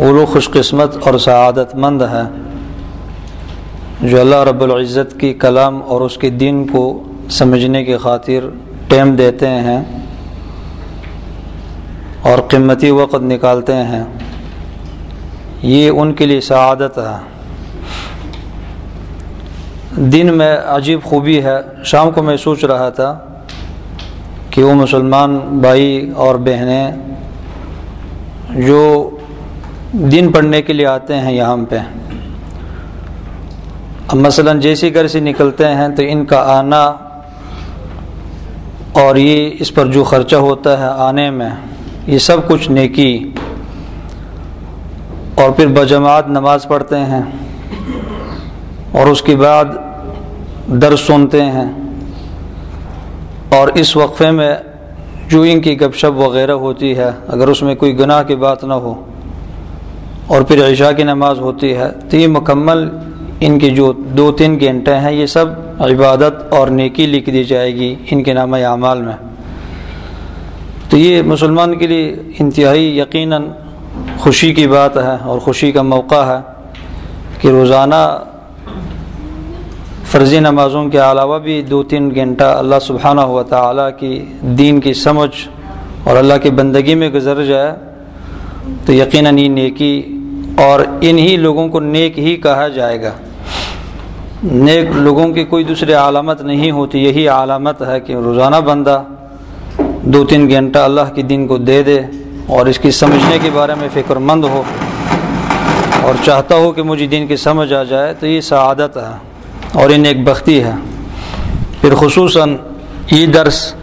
وہ لوگ خوش قسمت اور سعادت مند ہیں جو اللہ رب العزت کی کلام اور اس کے دین کو سمجھنے کی خاطر ٹیم دیتے ہیں اور قیمتی وقت نکالتے ہیں۔ یہ ان کے لیے سعادت ہے۔ دن میں عجیب خوبی ہے۔ شام کو میں سوچ رہا تھا کہ وہ مسلمان بھائی اور بہنیں جو دن پڑھنے کے لیے آتے ہیں یہاں پہ۔ اب مثلا جیسے گھر سے نکلتے ہیں تو ان کا آنا اور یہ اس پر جو خرچہ ہوتا ہے آنے میں، یہ سب کچھ نیکی۔ اور پھر بجماعت نماز پڑھتے ہیں۔ اور اس کے بعد درس سنتے ہیں۔ اور اس وقفے میں جو ان کی گپ شپ وغیرہ ہوتی ہے، اگر اس میں کوئی گناہ کی بات نہ ہو۔ اور پھر عشاء کی نماز ہوتی ہے۔ تو یہ مکمل ان کے جو دو تین گھنٹے ہیں، یہ سب عبادت اور نیکی لکھ دی جائے گی ان کے نام اعمال میں۔ تو یہ مسلمان کے لیے انتہائی یقیناً خوشی کی بات ہے اور خوشی کا موقع ہے کہ روزانہ فرضی نمازوں کے علاوہ بھی دو تین گھنٹہ اللہ سبحانہ ہوا تعالیٰ کی دین کی سمجھ اور اللہ کی بندگی میں گزر جائے تو یقیناً یہ نیکی اور انہی لوگوں کو نیک ہی کہا جائے گا۔ نیک لوگوں کی کوئی دوسری علامت نہیں ہوتی، یہی علامت ہے کہ روزانہ بندہ دو تین گھنٹہ اللہ کے دین کو دے دے اور اس کی سمجھنے کے بارے میں فکر مند ہو اور چاہتا ہو کہ مجھے دین کی سمجھ آ جائے، تو یہ سعادت ہے اور یہ نیک بختی ہے۔ پھر خصوصاً یہ درس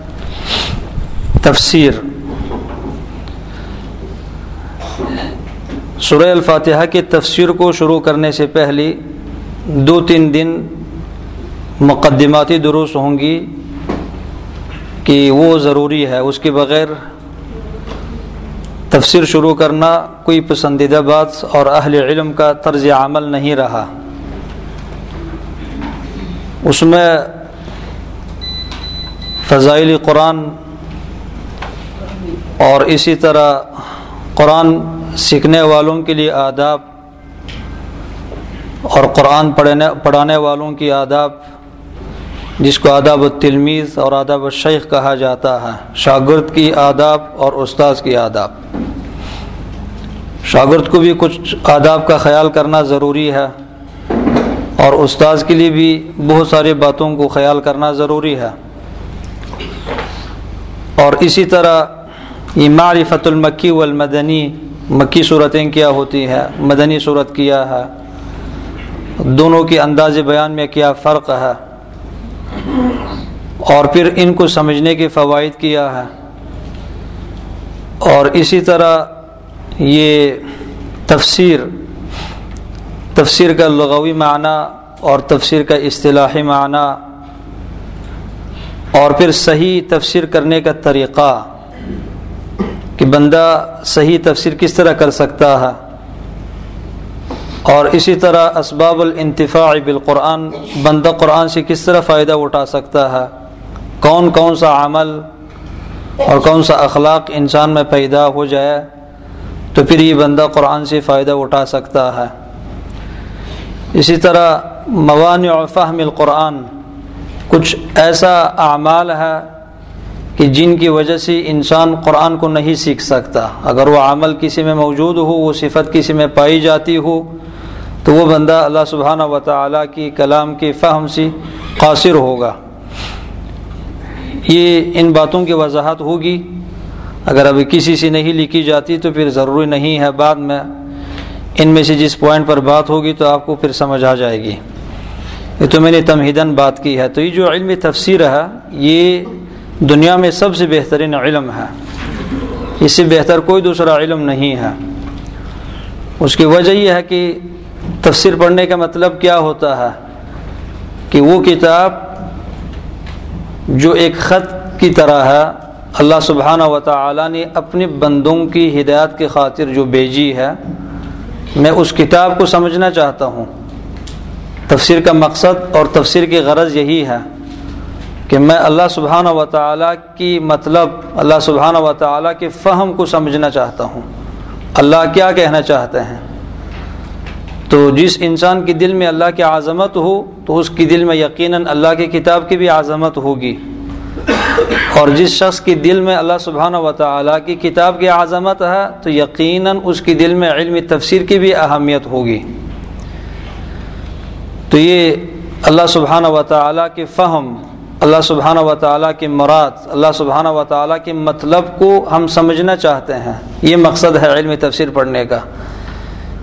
تفسیر سورہ الفاتحہ کی تفسیر کو شروع کرنے سے پہلے دو تین دن مقدماتی دروس ہوں گی کہ وہ ضروری ہے۔ اس کے بغیر تفسیر شروع کرنا کوئی پسندیدہ بات اور اہل علم کا طرز عمل نہیں رہا۔ اس میں فضائل قرآن اور اسی طرح قرآن سیکھنے والوں کے لیے آداب اور قرآن پڑھنے پڑھانے والوں کی آداب، جس کو آداب التلمیز اور آداب الشیخ کہا جاتا ہے، شاگرد کی آداب اور استاذ کی آداب۔ شاگرد کو بھی کچھ آداب کا خیال کرنا ضروری ہے اور استاذ کے لیے بھی بہت ساری باتوں کو خیال کرنا ضروری ہے۔ اور اسی طرح یہ معرفت المکی والمدنی مکی صورتیں کیا ہوتی ہے مدنی صورت کیا ہے، دونوں کی انداز بیان میں کیا فرق ہے، اور پھر ان کو سمجھنے کے فوائد کیا ہے اور اسی طرح یہ تفسیر تفسیر کا لغوی معنی اور تفسیر کا اصطلاحی معنی، اور پھر صحیح تفسیر کرنے کا طریقہ۔ کہ بندہ صحیح تفسیر کس طرح کر سکتا ہے۔ اور اسی طرح اسباب الانتفاع بالقرآن، بندہ قرآن سے کس طرح فائدہ اٹھا سکتا ہے۔ کون کون سا عمل اور کون سا اخلاق انسان میں پیدا ہو جائے، تو پھر یہ بندہ قرآن سے فائدہ اٹھا سکتا ہے۔ اسی طرح موانع فہم القرآن، کچھ ایسا اعمال ہے کہ جن کی وجہ سے انسان قرآن کو نہیں سیکھ سکتا۔ اگر وہ عمل کسی میں موجود ہو، وہ صفت کسی میں پائی جاتی ہو، تو وہ بندہ اللہ سبحانہ و تعالیٰ کی کلام کی فہم سے قاصر ہوگا۔ یہ ان باتوں کی وضاحت ہوگی۔ اگر ابھی کسی سے نہیں لکھی جاتی تو پھر ضروری نہیں ہے۔ بعد میں ان میں سے جس پوائنٹ پر بات ہوگی تو آپ کو پھر سمجھ آ جائے گی۔ یہ تو میں نے تمہیدن بات کی ہے۔ تو یہ جو علم تفسیر ہے، یہ دنیا میں سب سے بہترین علم ہے۔ اس سے بہتر کوئی دوسرا علم نہیں ہے۔ اس کی وجہ یہ ہے کہ تفسیر پڑھنے کا مطلب کیا ہوتا ہے؟ کہ وہ کتاب جو ایک خط کی طرح ہے، اللہ سبحانہ و تعالی نے اپنے بندوں کی ہدایت کی خاطر جو بیجی ہے، میں اس کتاب کو سمجھنا چاہتا ہوں۔ تفسیر کا مقصد اور تفسیر کی غرض یہی ہے۔ کہ میں اللہ سبحانہ و تعالیٰ کی مطلب اللہ سبحانہ و تعالیٰ کے فہم کو سمجھنا چاہتا ہوں۔ اللہ کیا کہنا چاہتے ہیں؟ تو جس انسان کے دل میں اللہ کی عظمت ہو، تو اس کے دل میں یقیناً اللہ کی کتاب کی بھی عظمت ہوگی۔ اور جس شخص کے دل میں اللہ سبحانہ و تعالیٰ کی کتاب کی عظمت ہے، تو یقیناً اس کے دل میں علم تفسیر کی بھی اہمیت ہوگی۔ تو یہ اللہ سبحانہ و تعالیٰ کے فہم اللہ سبحانہ و تعالیٰ کی مراد، اللہ سبحانہ و تعالیٰ کے مطلب کو ہم سمجھنا چاہتے ہیں۔ یہ مقصد ہے علم تفسیر پڑھنے کا۔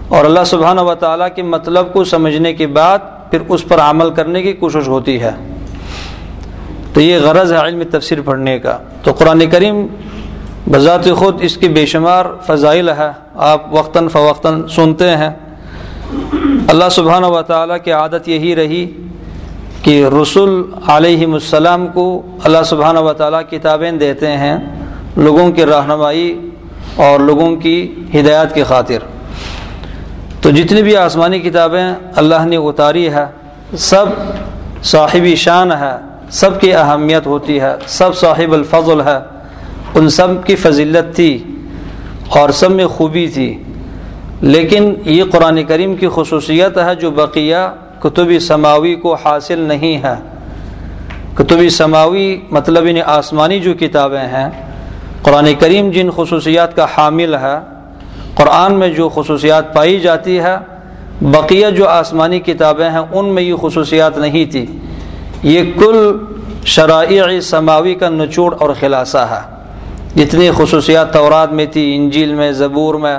اور اللہ سبحانہ و تعالیٰ کے مطلب کو سمجھنے کے بعد پھر اس پر عمل کرنے کی کوشش ہوتی ہے۔ تو یہ غرض ہے علم تفسیر پڑھنے کا۔ تو قرآن کریم بذات خود اس کی بے شمار فضائل ہے۔ آپ وقتاً فوقتاً سنتے ہیں۔ اللہ سبحانہ و تعالیٰ کی عادت یہی رہی کہ رسول علیہ السلام کو اللہ سبحانہ و تعالیٰ کتابیں دیتے ہیں لوگوں کی رہنمائی اور لوگوں کی ہدایت کی خاطر۔ تو جتنی بھی آسمانی کتابیں اللہ نے اتاری ہے، سب صاحبی شان ہے، سب کی اہمیت ہوتی ہے، سب صاحب الفضل ہے۔ ان سب کی فضیلت تھی اور سب میں خوبی تھی۔ لیکن یہ قرآن کریم کی خصوصیت ہے جو بقیہ کتب سماوی کو حاصل نہیں ہے۔ کتب سماوی مطلب ان آسمانی جو کتابیں ہیں، قرآن کریم جن خصوصیات کا حامل ہے، قرآن میں جو خصوصیات پائی جاتی ہے، بقیہ جو آسمانی کتابیں ہیں، ان میں یہ خصوصیات نہیں تھی۔ یہ کل شرائع سماوی کا نچوڑ اور خلاصہ ہے۔ جتنی خصوصیات تورات میں تھی، انجیل میں، زبور میں،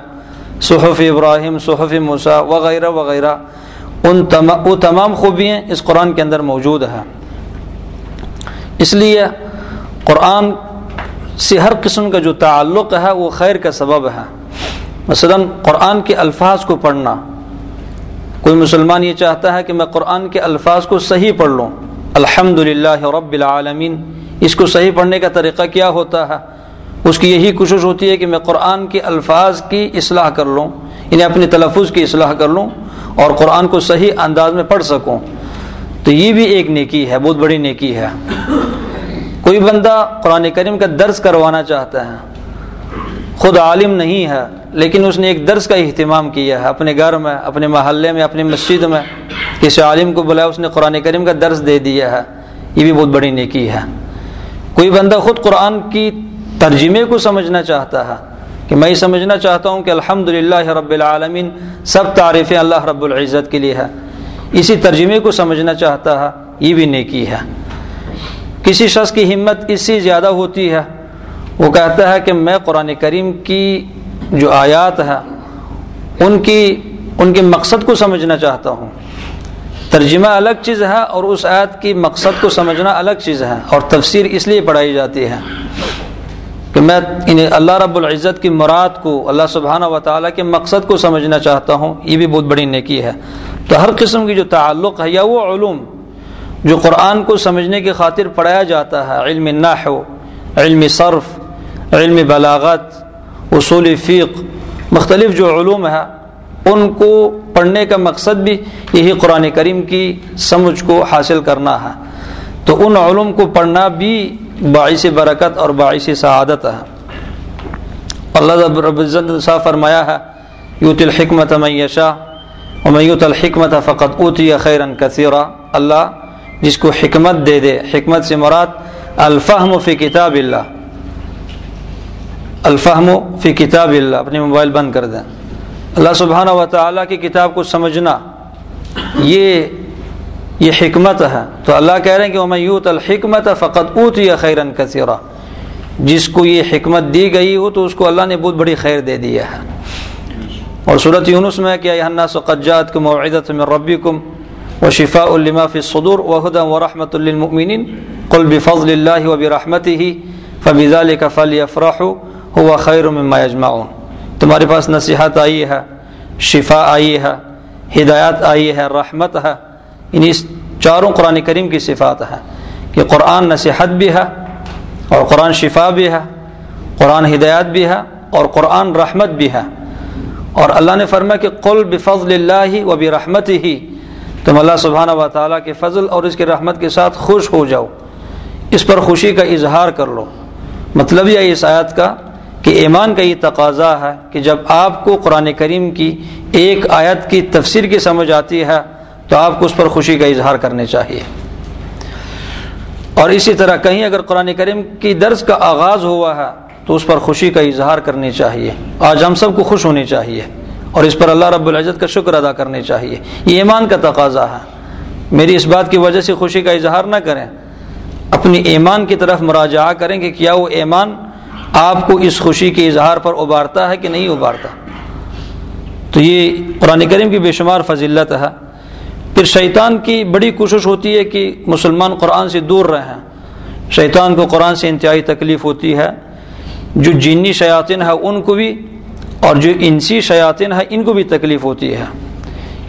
صحف ابراہیم، صحف مسا وغیرہ وغیرہ۔ ان وہ تمام خوبیاں اس قرآن کے اندر موجود ہیں۔ اس لیے قرآن سے ہر قسم کا جو تعلق ہے وہ خیر کا سبب ہے۔ مثلا قرآن کے الفاظ کو پڑھنا۔ کوئی مسلمان یہ چاہتا ہے کہ میں قرآن کے الفاظ کو صحیح پڑھ لوں۔ الحمد للہ رب العالمین۔ اس کو صحیح پڑھنے کا طریقہ کیا ہوتا ہے؟ اس کی یہی کوشش ہوتی ہے کہ میں قرآن کے الفاظ کی اصلاح کر لوں یعنی اپنے تلفظ کی اصلاح کر لوں۔ اور قرآن کو صحیح انداز میں پڑھ سکوں۔ تو یہ بھی ایک نیکی ہے، بہت بڑی نیکی ہے۔ کوئی بندہ قرآن کریم کا درس کروانا چاہتا ہے، خود عالم نہیں ہے، لیکن اس نے ایک درس کا اہتمام کیا ہے، اپنے گھر میں، اپنے محلے میں، اپنی مسجد میں، کسی عالم کو بلایا اس نے قرآن کریم کا درس دے دیا ہے۔ یہ بھی بہت بڑی نیکی ہے۔ کوئی بندہ خود قرآن کی ترجمے کو سمجھنا چاہتا ہے کہ میں یہ سمجھنا چاہتا ہوں کہ الحمد رب العالمین سب تعریفیں اللہ رب العزت کے لیے ہے۔ اسی ترجمے کو سمجھنا چاہتا ہے، یہ بھی نیکی ہے۔ کسی شخص کی ہمت اس سے زیادہ ہوتی ہے، وہ کہتا ہے کہ میں قرآن کریم کی جو آیات ہے ان کی، ان کے مقصد کو سمجھنا چاہتا ہوں۔ ترجمہ الگ چیز ہے اور اس آیت کی مقصد کو سمجھنا الگ چیز ہے اور تفسیر اس لیے پڑھائی جاتی ہے۔ کہ میں یعنی اللہ رب العزت کی مراد کو اللہ سبحانہ و تعالیٰ کے مقصد کو سمجھنا چاہتا ہوں، یہ بھی بہت بڑی نیکی ہے۔ تو ہر قسم کی جو تعلق ہے یا وہ علوم جو قرآن کو سمجھنے کی خاطر پڑھایا جاتا ہے، علم نحو علم صرف، علم بلاغت، اصول فیق مختلف جو علوم ہے ان کو پڑھنے کا مقصد بھی یہی قرآن کریم کی سمجھ کو حاصل کرنا ہے۔ تو ان علوم کو پڑھنا بھی باعث برکت اور باعث سعادت ہے۔ اللہ رب العزت فرمایا ہے یوت الحکمت میشا میوت الحکمت فقط اوتی خیرن کثیرہ اللہ جس کو حکمت دے دے، حکمت سے مراد الفہم فی کتاب اللہ۔ الفہم فی کتاب اللہ، اپنے موبائل بند کر دیں۔ اللہ سبحانہ و تعالیٰ کی کتاب کو سمجھنا، یہ یہ حکمت ہے۔ تو اللہ کہہ رہے ہیں کہ وہ میوت الحکمت فقط اوت یا خیرن کثیرہ جس کو یہ حکمت دی گئی ہو تو اس کو اللہ نے بہت بڑی خیر دے دیا ہے۔ اور صورت یونس میں کیا یہ سقجات کو معدت میں ربی کم و شفا الما فی صدور وحدم و رحمۃ المؤمن قلب فضل اللہ و برحمت ہی فبیز کا فلی افراح ہوا خیر مما یجمعون۔ تمہارے پاس نصیحت آئی ہے شفا آئی ہے، ہدایت آئی ہے، رحمت ہے۔ یعنی ان چاروں قرآن کریم کی صفات ہے کہ قرآن نصیحت بھی ہے اور قرآن شفا بھی ہے، قرآن ہدایت بھی ہے اور قرآن رحمت بھی ہے۔ اور اللہ نے فرمایا کہ قل بفضل اللہ و برحمت ہی تم اللہ سبحانہ و تعالیٰ کے فضل اور اس کی رحمت کے ساتھ خوش ہو جاؤ۔ اس پر خوشی کا اظہار کر لو۔ مطلب یہ اس آیت کا کہ ایمان کا یہ تقاضا ہے کہ جب آپ کو قرآن کریم کی ایک آیت کی تفسیر کی سمجھ آتی ہے تو آپ کو اس پر خوشی کا اظہار کرنے چاہیے۔ اور اسی طرح کہیں اگر قرآن کریم کی درس کا آغاز ہوا ہے، تو اس پر خوشی کا اظہار کرنی چاہیے۔ آج ہم سب کو خوش ہونی چاہیے اور اس پر اللہ رب العزت کا شکر ادا کرنے چاہیے۔ یہ ایمان کا تقاضا ہے۔ میری اس بات کی وجہ سے خوشی کا اظہار نہ کریں۔ اپنی ایمان کی طرف مراجعہ کریں کہ کیا وہ ایمان آپ کو اس خوشی کے اظہار پر ابارتا ہے کہ نہیں ابارتا تو یہ قرآن کریم کی بے شمار فضیلت ہے۔ پھر شیطان کی بڑی کوشش ہوتی ہے کہ مسلمان قرآن سے دور رہیں۔ شیطان کو قرآن سے انتہائی تکلیف ہوتی ہے۔ جو جینی شیاطین ہے ان کو بھی اور جو انسی شیاطین ہے ان کو بھی تکلیف ہوتی ہے۔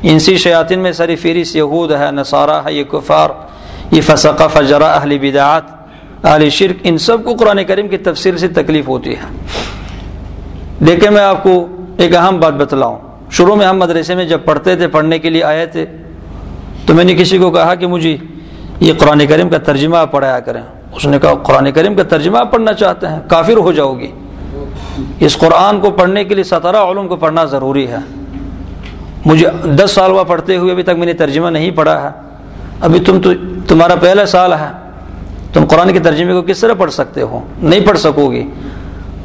انسی شیاطین میں سری فیرس یہود ہے، نصارہ ہے، یہ کفار، یہ فسقہ فجرا اہل بدعات، اہل شرک، ان سب کو قرآن کریم کی تفصیل سے تکلیف ہوتی ہے۔ دیکھیں میں آپ کو ایک اہم بات بتلاؤں۔ شروع میں ہم مدرسے میں جب پڑھتے تھے، پڑھنے کے لیے آئے تھے تو میں نے کسی کو کہا کہ مجھے یہ قرآن کریم کا ترجمہ آپ پڑھایا کریں۔ اس نے کہا، قرآن کریم کا ترجمہ آپ پڑھنا چاہتے ہیں، کافر ہو جاؤ گی اس قرآن کو پڑھنے کے لیے سترہ علوم کو پڑھنا ضروری ہے۔ مجھے دس سال ہوا پڑھتے ہوئے، ابھی تک میں نے ترجمہ نہیں پڑھا ہے۔ ابھی تم تو، تمہارا پہلا سال ہے۔ تم قرآن کے ترجمے کو کس طرح پڑھ سکتے ہو؟ نہیں پڑھ سکو گی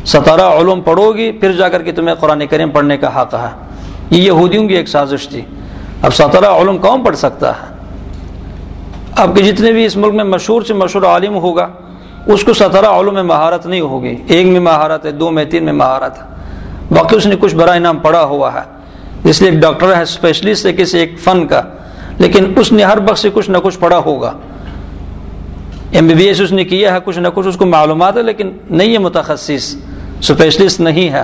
ستارہ علوم پڑھو گی پھر جا کر کے تمہیں قرآن کریم پڑھنے کا حق ہے۔ یہ یہودیوں کی ایک سازش تھی۔ اب ستارہ علوم کون پڑھ سکتا ہے؟ اب کے جتنے بھی اس ملک میں مشہور سے مشہور عالم ہوگا، اس کو ستارہ علوم میں مہارت نہیں ہوگی۔ ایک میں مہارت ہے، دو میں تین میں مہارت ہے۔ باقی اس نے کچھ بڑا انعام پڑھا ہوا ہے۔ اس لیے ایک ڈاکٹر ہے اسپیشلسٹ ہے، کسی ایک فن کا۔ لیکن اس نے ہر بخش سے کچھ نہ کچھ پڑھا ہوگا۔ ایم بی بی ایس اس نے کیا ہے، کچھ نہ کچھ اس کو معلومات ہے، لیکن نہیں ہے متخصص اسپیشلسٹ نہیں ہے۔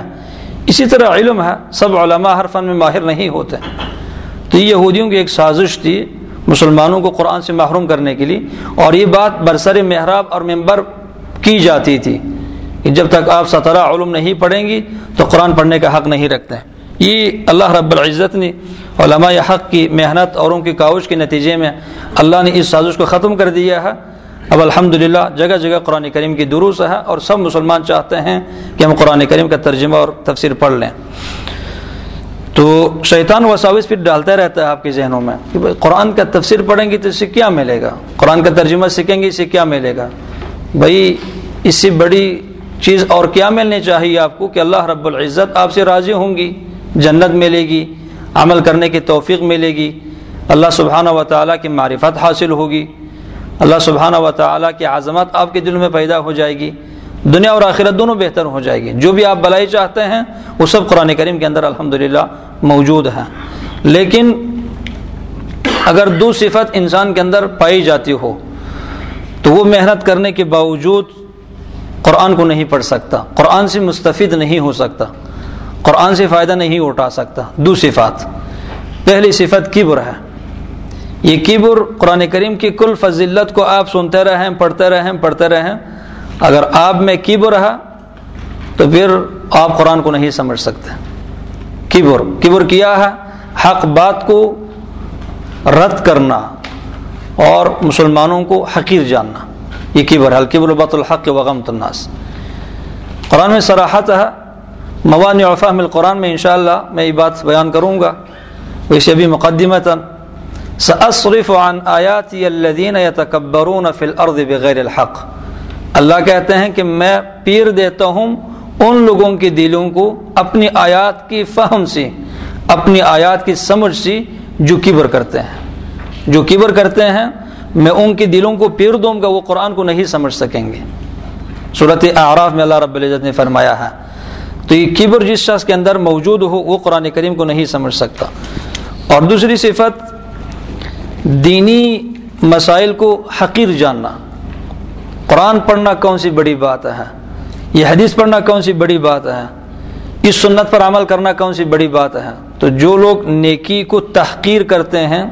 اسی طرح علم ہے، سب علماء ہر فن میں ماہر نہیں ہوتے۔ یہ یہودیوں کی ایک سازش تھی مسلمانوں کو قرآن سے محروم کرنے کے لیے اور یہ بات برسر محراب اور ممبر کی جاتی تھی کہ جب تک آپ سترہ علم نہیں پڑھیں گی تو قرآن پڑھنے کا حق نہیں رکھتے یہ اللہ رب العزت نے علماء حق کی محنت اور ان کی کاوش کے نتیجے میں اللہ نے اس سازش کو ختم کر دیا ہے۔ اب الحمد جگہ جگہ قرآن کریم کی دروس ہے اور سب مسلمان چاہتے ہیں کہ ہم قرآن کریم کا ترجمہ اور تفسیر پڑھ لیں۔ تو شیطان وساوس پھر ڈالتا رہتا ہے آپ کے ذہنوں میں کہ بھائی قرآن کا تفسیر پڑھیں گے تو اس سے کیا ملے گا؟ قرآن کا ترجمہ سیکھیں گے اس سے کیا ملے گا؟ بھائی اس سے بڑی چیز اور کیا ملنی چاہیے آپ کو کہ اللہ رب العزت آپ سے راضی ہوں گی، جنت ملے گی، عمل کرنے کی توفیق ملے گی، اللہ سبحانہ و تعالیٰ کی معرفت حاصل ہوگی، اللہ سبحانہ و تعالیٰ کی عظمت آپ کے دل میں پیدا ہو جائے گی۔ دنیا اور آخرت دونوں بہتر ہو جائے گی۔ جو بھی آپ بلائی چاہتے ہیں، وہ سب قرآن کریم کے اندر الحمد موجود ہے۔ لیکن اگر دو صفت انسان کے اندر پائی جاتی ہو، تو وہ محنت کرنے کے باوجود قرآن کو نہیں پڑھ سکتا۔ قرآن سے مستفید نہیں ہو سکتا۔ قرآن سے فائدہ نہیں اٹھا سکتا۔ دو صفات۔ پہلی صفت کبر ہے۔ یہ کبر قرآن کریم کی کل فضلت کو آپ سنتے رہیں، پڑھتے رہیں پڑھتے رہیں۔ اگر آپ میں کبر رہا تو پھر آپ قرآن کو نہیں سمجھ سکتے۔ کبر کبر کیا ہے؟ حق بات کو رد کرنا اور مسلمانوں کو حقیر جاننا۔ یہ کبر ہے الکبر بط الحق وغم الناس۔ قرآن میں سراحت ہے۔ موان فہم القرآن میں انشاءاللہ میں یہ بات بیان کروں گا۔ ویسے ابھی مقدمتا، سأصرف عن آیاتی الذین یتکبرون فی الارض بغیر الحق۔ اللہ کہتے ہیں کہ میں پیر دیتا ہوں ان لوگوں کے دلوں کو اپنی آیات کی فہم سے اپنی آیات کی سمجھ سے جو کبر کرتے ہیں۔ جو کبر کرتے ہیں، میں ان کے دلوں کو پیر دوں گا، وہ قرآن کو نہیں سمجھ سکیں گے۔ صورت اعراف میں اللہ رب العزت نے فرمایا ہے۔ تو یہ کبر جس شخص کے اندر موجود ہو، وہ قرآن کریم کو نہیں سمجھ سکتا۔ اور دوسری صفت، دینی مسائل کو حقیر جاننا۔ قرآن پڑھنا کون سی بڑی بات ہے؟ یہ حدیث پڑھنا کون سی بڑی بات ہے؟ اس سنت پر عمل کرنا کون سی بڑی بات ہے؟ تو جو لوگ نیکی کو تحقیر کرتے ہیں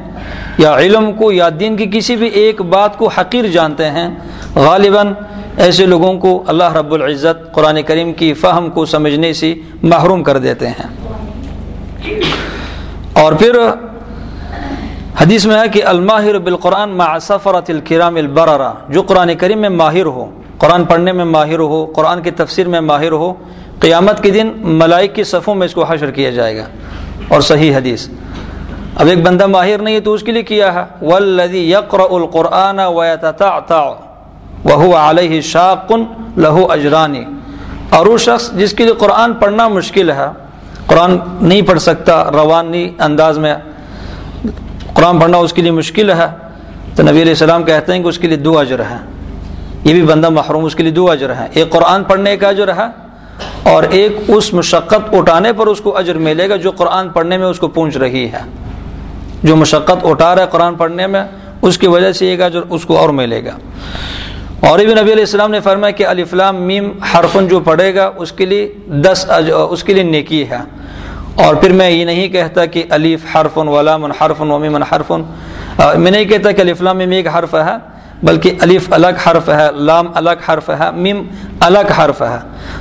یا علم کو یا دین کی کسی بھی ایک بات کو حقیر جانتے ہیں، غالباً ایسے لوگوں کو اللہ رب العزت قرآن کریم کی فہم کو سمجھنے سے محروم کر دیتے ہیں۔ اور پھر حدیث میں ہے کہ الماہر بالقرآن مع سفرت الکرام البررا جو قرآن کریم میں ماہر ہو، قرآن پڑھنے میں ماہر ہو، قرآن کی تفسیر میں ماہر ہو، قیامت کے دن ملائک کی صفوں میں اس کو حشر کیا جائے گا۔ اور صحیح حدیث۔ اب ایک بندہ ماہر نہیں ہے تو اس کے لیے کیا ہے؟ والذی یقرأ القرآن ویتتعتع وهو علیہ شاق لہو اجرانی اور وہ شخص جس کے لیے قرآن پڑھنا مشکل ہے، قرآن نہیں پڑھ سکتا روانی انداز میں قرآن پڑھنا اس کے لیے مشکل ہے۔ تو نبی علیہ السلام کہتے ہیں کہ اس کے لیے دو اجر ہے۔ یہ بھی بندہ محروم، اس کے لیے دو اجر ہے۔ ایک قرآن پڑھنے کا اجر ہے اور ایک اس مشقت اٹھانے پر اس کو اجر ملے گا جو قرآن پڑھنے میں اس کو پونچھ رہی ہے۔ جو مشقت اٹھا رہا ہے قرآن پڑھنے میں، اس کی وجہ سے ایک اجر اس کو اور ملے گا۔ اور بھی نبی علیہ السلام نے فرمایا کہ الفلام میم حرفن جو پڑھے گا، اس کے لیے دس اس کے لیے نیکی ہے۔ اور پھر میں یہ نہیں کہتا کہ علیف حرف ولام حرف ومیم حرف. میں نہیں کہتا کہ الفلام میم ایک حرف ہے، بلکہ الف الگ حرف ہے، لام الگ حرف ہے، میم الگ حرف ہے.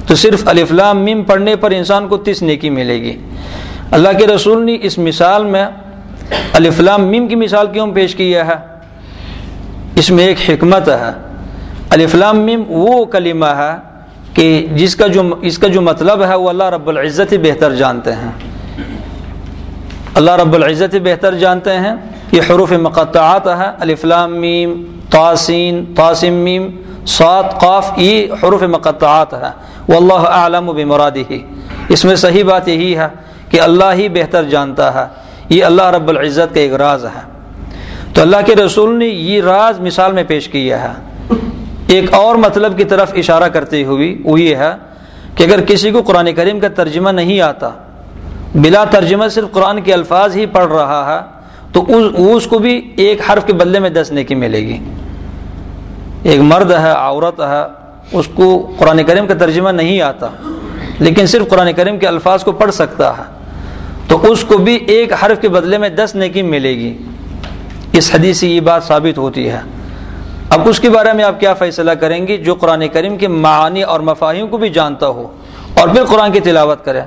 تو صرف الفلام میم پڑھنے پر انسان کو تیس نیکی ملے گی. اللہ کے رسول نے اس مثال میں الفلام میم کی مثال کیوں پیش کیا ہے؟ اس میں ایک حکمت ہے الفلام میم وہ کلمہ ہے کہ جس کا جو اس کا جو مطلب ہے وہ اللہ رب العزت ہی بہتر جانتے ہیں۔ اللہ رب العزت ہی بہتر جانتے ہیں۔ یہ حروف مقطعات ہے الفلام میم تاسین تاسم میم، سات قاف، یہ حروف مقطعات ہے وہ اللہ عالم و بمرادی ہی اس میں صحیح بات یہی ہے کہ اللہ ہی بہتر جانتا ہے۔ یہ اللہ رب العزت کا ایک راز ہے۔ تو اللہ کے رسول نے یہ راز مثال میں پیش کیا ہے۔ ایک اور مطلب کی طرف اشارہ کرتے ہوئی وہ یہ ہے کہ اگر کسی کو قرآن کریم کا ترجمہ نہیں آتا، بلا ترجمہ صرف قرآن کے الفاظ ہی پڑھ رہا ہے، تو اس کو بھی ایک حرف کے بدلے میں دس نیکی ملے گی۔ ایک مرد ہے، عورت ہے، اس کو قرآن کریم کا ترجمہ نہیں آتا، لیکن صرف قرآن کریم کے الفاظ کو پڑھ سکتا ہے۔ تو اس کو بھی ایک حرف کے بدلے میں دس نیکی ملے گی۔ اس حدیث سے یہ بات ثابت ہوتی ہے۔ اب اس کے بارے میں آپ کیا فیصلہ کریں گے جو قرآن کریم کے معانی اور مفاہیم کو بھی جانتا ہو اور پھر قرآن کی تلاوت کرے۔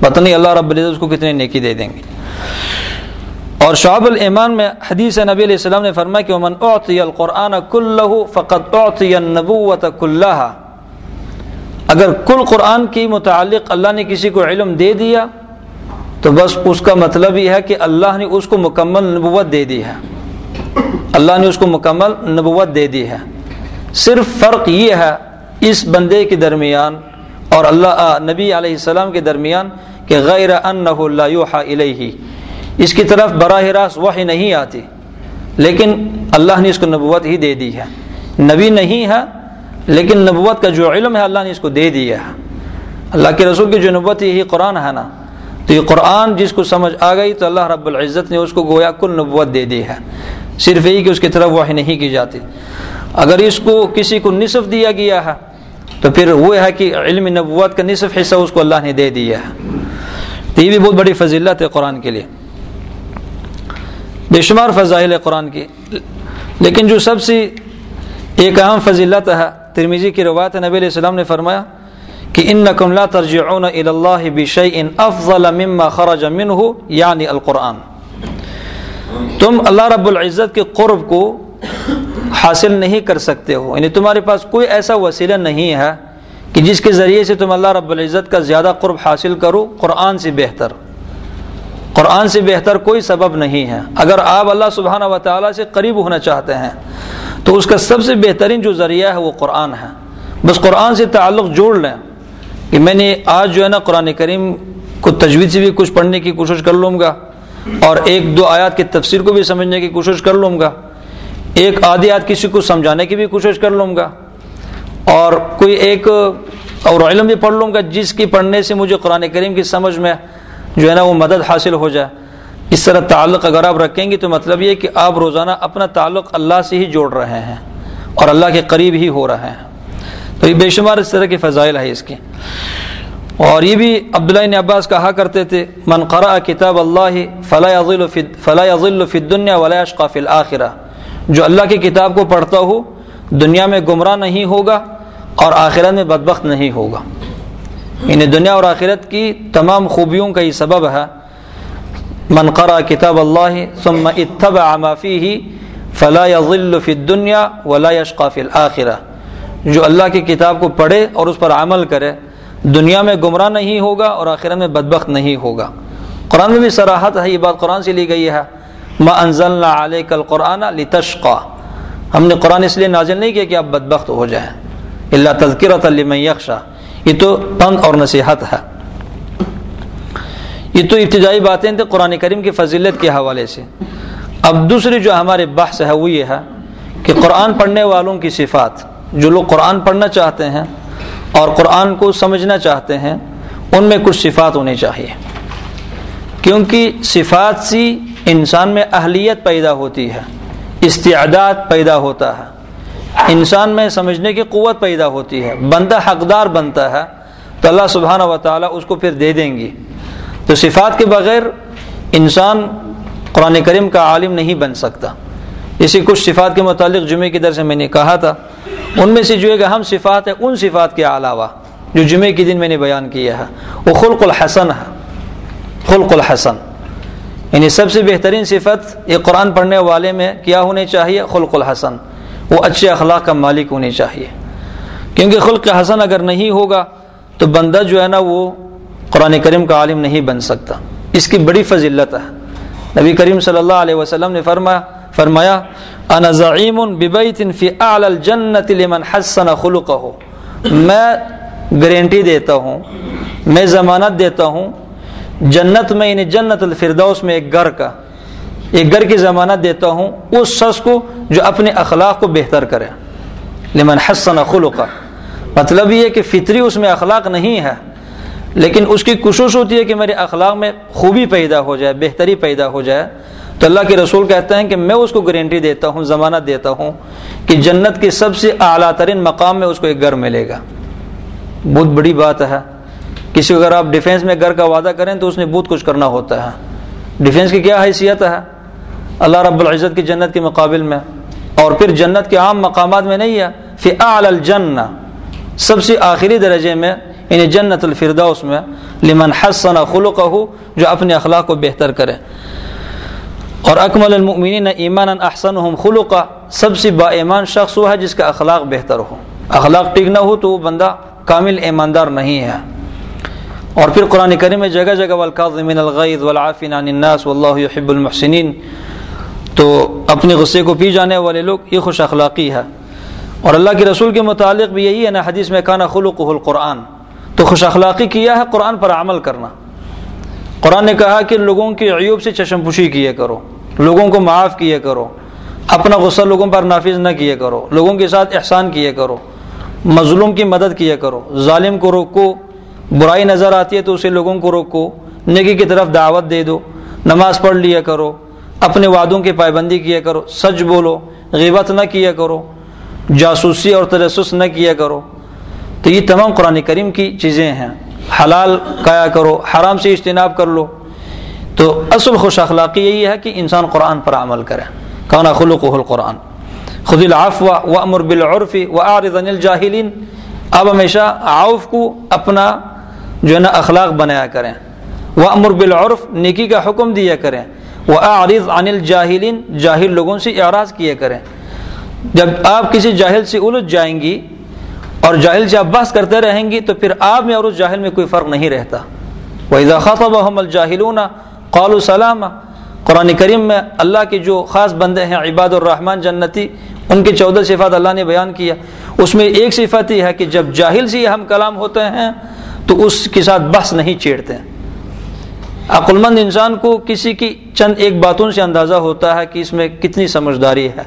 پتہ نہیں اللہ رب العزت اس کو کتنی نیکی دے دیں گے۔ اور شعب الایمان میں حدیث نبی علیہ السلام نے فرمایا کہ من اعطی القرآن کلہ فقط اعطی النبوت کلہا۔ اگر کل قرآن کی متعلق اللہ نے کسی کو علم دے دیا، تو بس اس کا مطلب یہ ہے کہ اللہ نے اس کو مکمل نبوت دے دی ہے۔ اللہ نے اس کو مکمل نبوت دے دی ہے۔ صرف فرق یہ ہے اس بندے کے درمیان اور اللہ نبی علیہ السلام کے درمیان کہ غیر اللہ علیہ اس کی طرف براہ راست وحی نہیں آتی، لیکن اللہ نے اس کو نبوت ہی دے دی ہے۔ نبی نہیں ہے، لیکن نبوت کا جو علم ہے اللہ نے اس کو دے دیا ہے۔ اللہ کے رسول کی جو نبوت یہی قرآن ہے نا، تو یہ قرآن جس کو سمجھ آ گئی تو اللہ رب العزت نے اس کو گویا کل نبوت دے دی ہے۔ صرف یہی کہ اس کی طرف وحی نہیں کی جاتی۔ اگر اس کو کسی کو نصف دیا گیا ہے، تو پھر وہ ہے کہ علم نبوت کا نصف حصہ اس کو اللہ نے دے دیا ہے۔ تو یہ بھی بہت بڑی فضیلت ہے قرآن کے لیے۔ بے شمار فضائل ہے قرآن کی۔ لیکن جو سب سے ایک اہم فضیلت ہے ترمیزی کی روایت نبی علیہ السلام نے فرمایا کہ ان نقم لا ترجعون الى اللہ بشیء افضل مما خرج منه یعنی القرآن۔ تم اللہ رب العزت کے قرب کو حاصل نہیں کر سکتے ہو۔ یعنی تمہارے پاس کوئی ایسا وسیلہ نہیں ہے کہ جس کے ذریعے سے تم اللہ رب العزت کا زیادہ قرب حاصل کرو۔ قرآن سے بہتر۔ قرآن سے بہتر کوئی سبب نہیں ہے۔ اگر آپ اللہ سبحانہ و تعالیٰ سے قریب ہونا چاہتے ہیں، تو اس کا سب سے بہترین جو ذریعہ ہے وہ قرآن ہے۔ بس قرآن سے تعلق جوڑ لیں کہ میں نے آج جو ہے نا قرآن کریم کو تجوید سے بھی کچھ پڑھنے کی کوشش کر لوں گا۔ اور ایک دو آیات کی تفسیر کو بھی سمجھنے کی کوشش کر لوں گا۔ ایک آدھی آیات کسی کو سمجھانے کی بھی کوشش کر لوں گا۔ اور کوئی ایک اور علم بھی پڑھ لوں گا جس کی پڑھنے سے مجھے قرآن کریم کی سمجھ میں جو ہے نا وہ مدد حاصل ہو جائے۔ اس طرح تعلق اگر آپ رکھیں گے تو مطلب یہ کہ آپ روزانہ اپنا تعلق اللہ سے ہی جوڑ رہے ہیں اور اللہ کے قریب ہی ہو رہے ہیں۔ تو یہ بے شمار اس طرح کی فضائل ہے اس کی اور یہ بھی عبداللہ عباس کہا کرتے تھے، من قرأ کتاب اللہ فلاح فلاح فی الدنیا ولا اشقا فی الآخرہ جو اللہ کی کتاب کو پڑھتا ہو، دنیا میں گمراہ نہیں ہوگا اور آخرت میں بدبخت نہیں ہوگا۔ انہیں دنیا اور آخرت کی تمام خوبیوں کا یہ سبب ہے۔ من قرأ کتاب اللہ ثم اتبع ما فیہ فلا يضل فی الدنیا ولا يشقى فی الآخرہ جو اللہ کی کتاب کو پڑھے اور اس پر عمل کرے دنیا میں گمراہ نہیں ہوگا اور آخرت میں بدبخت نہیں ہوگا۔ قرآن میں بھی سراحت ہے، یہ بات قرآن سے لی گئی ہے۔ ما انزلنا علیک القرآن لتشقى ہم نے قرآن اس لیے نازل نہیں کیا کہ آپ بدبخت ہو جائیں۔ اللہ تذکرۃ لمن یخشا۔ یہ تو پند اور نصیحت ہے۔ یہ تو ابتدائی باتیں تھے قرآن کریم کی فضیلت کے حوالے سے۔ اب دوسری جو ہمارے بحث ہے، وہ یہ ہے کہ قرآن پڑھنے والوں کی صفات، جو لوگ قرآن پڑھنا چاہتے ہیں اور قرآن کو سمجھنا چاہتے ہیں، ان میں کچھ صفات ہونی چاہیے۔ کیونکہ صفات سی انسان میں اہلیت پیدا ہوتی ہے، استعداد پیدا ہوتا ہے۔ انسان میں سمجھنے کی قوت پیدا ہوتی ہے، بندہ حقدار بنتا ہے، تو اللہ سبحانہ و تعالیٰ اس کو پھر دے دیں گی۔ تو صفات کے بغیر انسان قرآن کریم کا عالم نہیں بن سکتا۔ اسی کچھ صفات کے متعلق جمعے کی در سے میں نے کہا تھا۔ ان میں سے جو ایک اہم صفات ہے ان صفات کے علاوہ جو جمعے کے دن میں نے بیان کیا ہے وہ خلق الحسن ہے۔ خلق الحسن۔ یعنی سب سے بہترین صفت یہ قرآن پڑھنے والے میں کیا ہونی چاہیے؟ خلق الحسن۔ وہ اچھے اخلاق کا مالک ہونی چاہیے۔ کیونکہ خلق حسن اگر نہیں ہوگا، تو بندہ جو ہے نا وہ قرآن کریم کا عالم نہیں بن سکتا۔ اس کی بڑی فضلت ہے۔ نبی کریم صلی اللہ علیہ وسلم نے فرمایا فرمایا، انا ضعیم ببیت فی اعلی الجنت لمن حسن خلقه. میں گارنٹی دیتا ہوں، میں ضمانت دیتا ہوں، جنت میں یعنی جنت الفردوس میں ایک گھر کا، ایک گھر کی ضمانت دیتا ہوں اس شخص کو جو اپنے اخلاق کو بہتر کرے۔ لمن حسن خلقہ مطلب یہ کہ فطری اس میں اخلاق نہیں ہے، لیکن اس کی کوشش ہوتی ہے کہ میرے اخلاق میں خوبی پیدا ہو جائے، بہتری پیدا ہو جائے۔ تو اللہ کے رسول کہتے ہیں کہ میں اس کو گارنٹی دیتا ہوں ضمانت دیتا ہوں کہ جنت کے سب سے اعلیٰ ترین مقام میں اس کو ایک گھر ملے گا۔ بہت بڑی بات ہے۔ کسی اگر آپ ڈیفینس میں گھر کا وعدہ کریں تو اس نے بہت کچھ کرنا ہوتا ہے۔ ڈیفینس کی کیا حیثیت ہے؟ اللہ رب العزت کی جنت کے مقابل میں۔ اور پھر جنت کے عام مقامات میں نہیں ہے، فی اعلی الجنہ، سب سے آخری درجے میں یعنی جنت الفردوس میں، لمن حسن خلقہ، جو اپنے اخلاق کو بہتر کرے۔ اور اکمل المؤمنین ایمان احسنهم خلقا، سب سے با ایمان شخص وہ ہے جس کا اخلاق بہتر ہو۔ اخلاق ٹھیک نہ ہو تو وہ بندہ کامل ایماندار نہیں ہے۔ اور پھر قرآن کریم میں جگہ جگہ والکاظمین الغیظ والعافین عن الناس واللہ يحب المحسنین۔ تو اپنے غصے کو پی جانے والے لوگ یہ خوش اخلاقی ہے۔ اور اللہ کے رسول کے متعلق بھی یہی ہے نا، حدیث میں کانا خلقہ القرآن۔ تو خوش اخلاقی کیا ہے؟ قرآن پر عمل کرنا۔ قرآن نے کہا کہ لوگوں کی عیوب سے چشم پوشی کیے کرو۔ لوگوں کو معاف کیے کرو، اپنا غصہ لوگوں پر نافذ نہ کیے کرو، لوگوں کے ساتھ احسان کیے کرو، مظلوم کی مدد کیے کرو، ظالم کو روکو، برائی نظر آتی ہے تو اسے لوگوں کو روکو نگی کی طرف دعوت دے دو، نماز پڑھ لیا کرو، اپنے وعدوں کی پابندی کیا کرو، سچ بولو، غیبت نہ کیا کرو، جاسوسی اور تجسس نہ کیا کرو۔ تو یہ تمام قرآن کریم کی چیزیں ہیں۔ حلال کایا کرو، حرام سے اجتناب کر لو۔ تو اصل خوش اخلاقی یہی ہے کہ انسان قرآن پر عمل کرے۔ کانا خلق القرآن۔ خود العفو و امر بالعرف و عارض الجاہلین۔ آپ ہمیشہ عوف کو اپنا جو ہے نا اخلاق بنایا کریں۔ وہ امر بالعرف، نیکی کا حکم دیا کریں۔ وہ عارض عن الجاہلین، جاہل لوگوں سے اعراض کیا کریں۔ جب آپ کسی جاہل سے الجھ جائیں گی اور جاہل سے آپ بحث کرتے رہیں گی تو پھر آپ میں اور اس جاہل میں کوئی فرق نہیں رہتا۔ وہ اضاخت و الجاہلون قال السلام قرآن کریم میں اللہ کے جو خاص بندے ہیں، عباد الرحمن جنتی، ان کے چودہ صفات اللہ نے بیان کیا۔ اس میں ایک صفت ہی ہے کہ جب جاہل سے ہم کلام ہوتے ہیں، تو اس کے ساتھ بحث نہیں چیڑتے عقلمند انسان کو کسی کی چند ایک باتوں سے اندازہ ہوتا ہے کہ اس میں کتنی سمجھداری ہے۔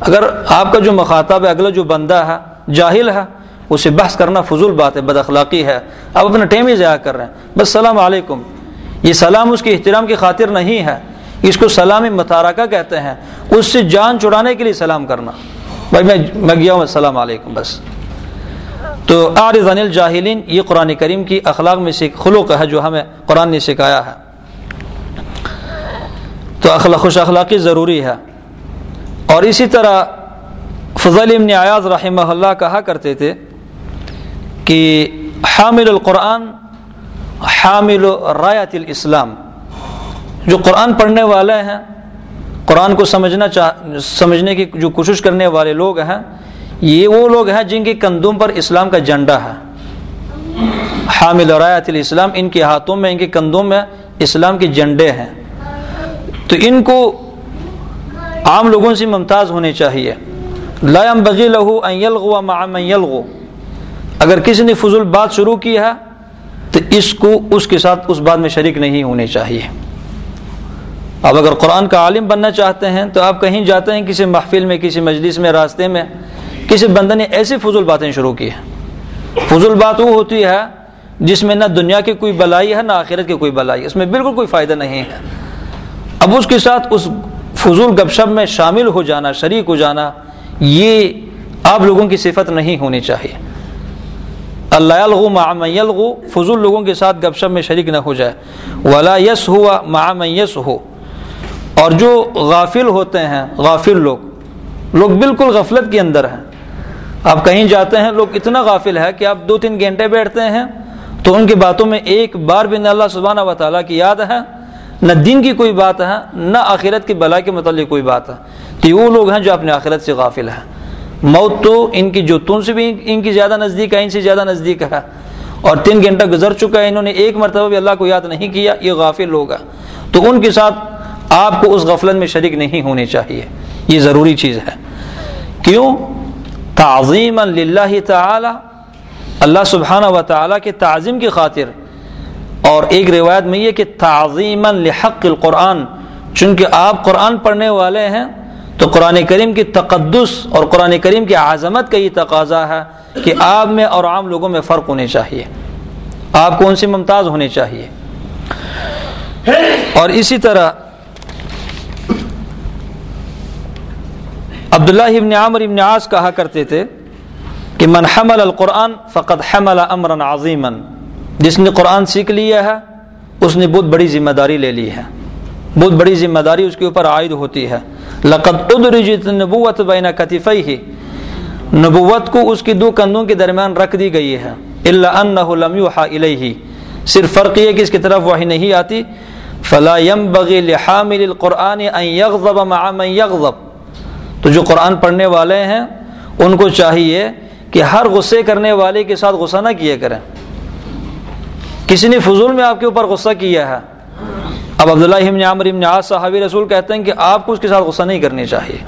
اگر آپ کا جو مخاطب ہے، اگلا جو بندہ ہے، جاہل ہے، اسے بحث کرنا فضول بات ہے، بد اخلاقی ہے۔ آپ اپنا ٹائم ہی ضائع کر رہے ہیں۔ بس، السلام علیکم۔ یہ سلام اس کے احترام کی خاطر نہیں ہے۔ اس کو سلام متارکہ کہتے ہیں۔ اس سے جان چڑانے کے لیے سلام کرنا۔ بھائی میں میں گیا ہوں، السلام علیکم، بس۔ تو عارض الجاہلین، یہ قرآن کریم کی اخلاق میں سے خلوق ہے جو ہمیں قرآن نے سکھایا ہے۔ تو اخلاق خوش اخلاقی ضروری ہے۔ اور اسی طرح فضل ابن ایاز رحمہ اللہ کہا کرتے تھے کہ حامل القرآن حامل رایت الاسلام۔ جو قرآن پڑھنے والے ہیں، قرآن کو سمجھنا چاہ، سمجھنے کی جو کوشش کرنے والے لوگ ہیں، یہ وہ لوگ ہیں جن کے کندھوں پر اسلام کا جنڈا ہے۔ حامل رایت الاسلام، ان کے ہاتھوں میں، ان کے کندھوں میں اسلام کے جنڈے ہیں۔ تو ان کو عام لوگوں سے ممتاز ہونے چاہیے۔ لا بغی لہو یلغو مع من یلغو اگر کسی نے فضول بات شروع کی ہے تو اس کو اس کے ساتھ اس بات میں شریک نہیں ہونے چاہیے۔ اب اگر قرآن کا عالم بننا چاہتے ہیں تو آپ کہیں جاتے ہیں کسی محفل میں، کسی مجلس میں، راستے میں، کسی بندے نے ایسی فضول باتیں شروع کی ہیں۔ فضول بات وہ ہوتی ہے جس میں نہ دنیا کی کوئی بلائی ہے، نہ آخرت کی کوئی بلائی اس میں بالکل کوئی فائدہ نہیں ہے۔ اب اس کے ساتھ اس فضول گپ شپ میں شامل ہو جانا، شریک ہو جانا، یہ آپ لوگوں کی صفت نہیں ہونی چاہیے۔ اللہ مع یلغو، فضول لوگوں کے ساتھ گپ شپ میں شریک نہ ہو جائے۔ ولا یس ہوا مع یس ہو اور جو غافل ہوتے ہیں، غافل لوگ لوگ بالکل غفلت کے اندر ہیں۔ آپ کہیں جاتے ہیں، لوگ اتنا غافل ہے کہ آپ دو تین گھنٹے بیٹھتے ہیں، تو ان کی باتوں میں ایک بار بھی نہ اللہ سبحانہ و تعالیٰ کی یاد ہے، نہ دین کی کوئی بات ہے، نہ آخرت کی بلا کے متعلق کوئی بات ہے۔ تو وہ لوگ ہیں جو اپنے آخرت سے غافل ہیں۔ موت تو ان کی جو تم سے بھی ان کی زیادہ نزدیک ہے، ان سے زیادہ نزدیک ہے۔ اور تین گھنٹہ گزر چکا ہے، انہوں نے ایک مرتبہ بھی اللہ کو یاد نہیں کیا، یہ غافل لوگ ہیں۔ تو ان کے ساتھ آپ کو اس غفلت میں شریک نہیں ہونے چاہیے۔ یہ ضروری چیز ہے۔ کیوں؟ تعظیم اللہ تعالی، اللہ سبحانہ و تعالیٰ کے تعظیم کی خاطر۔ اور ایک روایت میں یہ کہ تعظیم لحق القرآن، چونکہ آپ قرآن پڑھنے والے ہیں تو قرآن کریم کی تقدس اور قرآن کریم کی عظمت کا یہ تقاضا ہے کہ آپ میں اور عام لوگوں میں فرق ہونے چاہیے۔ آپ کون سی ممتاز ہونے چاہیے۔ اور اسی طرح عبداللہ ابن عامر ابن عاص کہا کرتے تھے کہ من حمل القرآن فقط حمل امرا عظیما۔ جس نے قرآن سیکھ لیا ہے، اس نے بہت بڑی ذمہ داری لے لی ہے۔ بہت بڑی ذمہ داری اس کے اوپر عائد ہوتی ہے۔ لقد ادرجت نبوت بین کتفی نبوت کو اس کی دو کندھوں کے درمیان رکھ دی گئی ہے. اللہ انہ لم یوحا الیہ. صرف فرق یہ کہ اس کی طرف وحی نہیں آتی. فلا ينبغي لحامل القرآن ان يغضب مع من يغضب تو جو قرآن پڑھنے والے ہیں، ان کو چاہیے کہ ہر غصے کرنے والے کے ساتھ غصہ نہ کیا کریں. کسی نے فضول میں آپ کے اوپر غصہ کیا ہے؟ اب عبداللہ ابن عامر ابن عاص صحابی رسول کہتے ہیں کہ آپ کو اس کے ساتھ غصہ نہیں کرنی چاہیے۔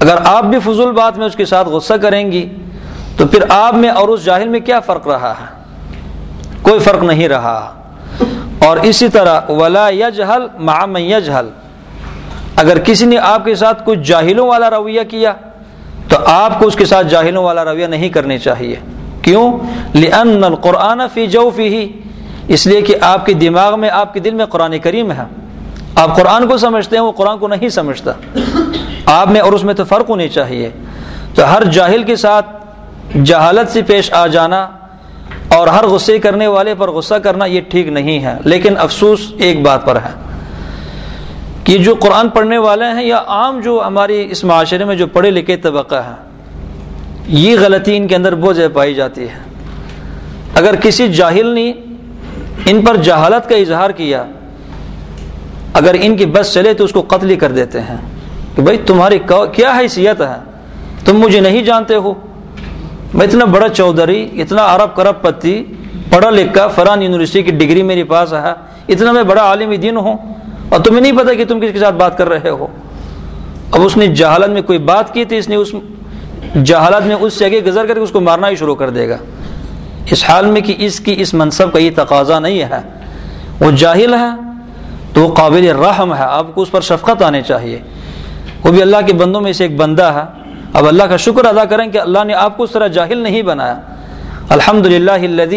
اگر آپ بھی فضول بات میں اس کے ساتھ غصہ کریں گی، تو پھر آپ میں اور اس جاہل میں کیا فرق رہا ہے؟ کوئی فرق نہیں رہا۔ اور اسی طرح، ولا یجہل مع من یجہل اگر کسی نے آپ کے ساتھ کچھ جاہلوں والا رویہ کیا، تو آپ کو اس کے ساتھ جاہلوں والا رویہ نہیں کرنے چاہیے۔ کیوں؟ لأن القرآن فی جو ہی اس لیے کہ آپ کے دماغ میں، آپ کے دل میں قرآن کریم ہے۔ آپ قرآن کو سمجھتے ہیں، وہ قرآن کو نہیں سمجھتا۔ آپ میں اور اس میں تو فرق ہونی چاہیے۔ تو ہر جاہل کے ساتھ جہالت سے پیش آ جانا اور ہر غصے کرنے والے پر غصہ کرنا یہ ٹھیک نہیں ہے۔ لیکن افسوس ایک بات پر ہے کہ جو قرآن پڑھنے والے ہیں یا عام جو ہماری اس معاشرے میں جو پڑھے لکھے طبقہ ہے یہ غلطی ان کے اندر بہت پائی جاتی ہے۔ اگر کسی جاہل نے ان پر جہالت کا اظہار کیا، اگر ان کی بس چلے تو اس کو قتل کر دیتے ہیں۔ کہ بھائی تمہاری کیا حیثیت ہے؟ تم مجھے نہیں جانتے ہو۔ میں اتنا بڑا چودھری، اتنا عرب کرب پتی، پڑھا لکھا فران یونیورسٹی کی ڈگری میرے پاس ہے، اتنا میں بڑا عالمی دین ہوں اور تمہیں نہیں پتا کہ تم کس کے ساتھ بات کر رہے ہو۔ اب اس نے جہالت میں کوئی بات کی تھی اس نے اس جہالت میں اس سے آگے گزر کر کے اس کو مارنا ہی شروع کر دے گا۔ اس حال میں کہ اس کی اس منصب کا یہ تقاضا نہیں ہے۔ وہ جاہل ہے تو وہ قابل رحم ہے۔ آپ کو اس پر شفقت آنے چاہیے۔ وہ بھی اللہ کے بندوں میں سے ایک بندہ ہے۔ اب اللہ کا شکر ادا کریں کہ اللہ نے آپ کو اس طرح جاہل نہیں بنایا۔ الحمد للہ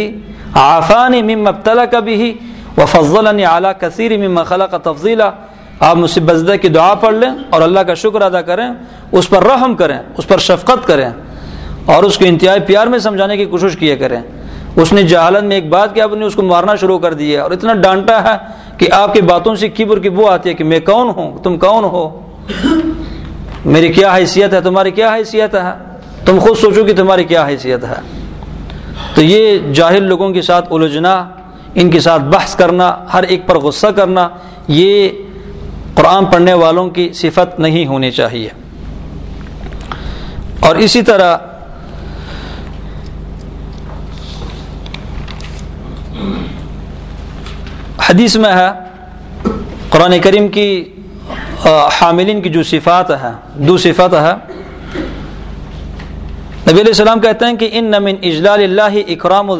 آفانی مم ابتلا کا بھی وہ فضل اعلیٰ کثیر مم خلا کا تفضیلا۔ آپ مصیبت کی دعا پڑھ لیں اور اللہ کا شکر ادا کریں، اس پر رحم کریں، اس پر شفقت کریں اور اس کو انتہائی پیار میں سمجھانے کی کوشش کیا کریں۔ اس نے جہالت میں ایک بات کیا آپ نے اس کو مارنا شروع کر دیا اور اتنا ڈانٹا ہے کہ آپ کی باتوں سے کبر کی بو آتی ہے کہ میں کون ہوں؟ تم کون ہو؟ میری کیا حیثیت ہے؟ تمہاری کیا حیثیت ہے؟ تم خود سوچو کہ تمہاری کیا حیثیت ہے۔ تو یہ جاہل لوگوں کے ساتھ الجھنا، ان کے ساتھ بحث کرنا، ہر ایک پر غصہ کرنا، یہ قرآن پڑھنے والوں کی صفت نہیں ہونی چاہیے۔ اور اسی طرح حدیث میں ہے، قرآن کریم کی حاملین کی جو صفات ہے، دو صفات ہے۔ نبی علیہ السلام کہتے ہیں کہ ان نمن اجلال اللہ اکرام و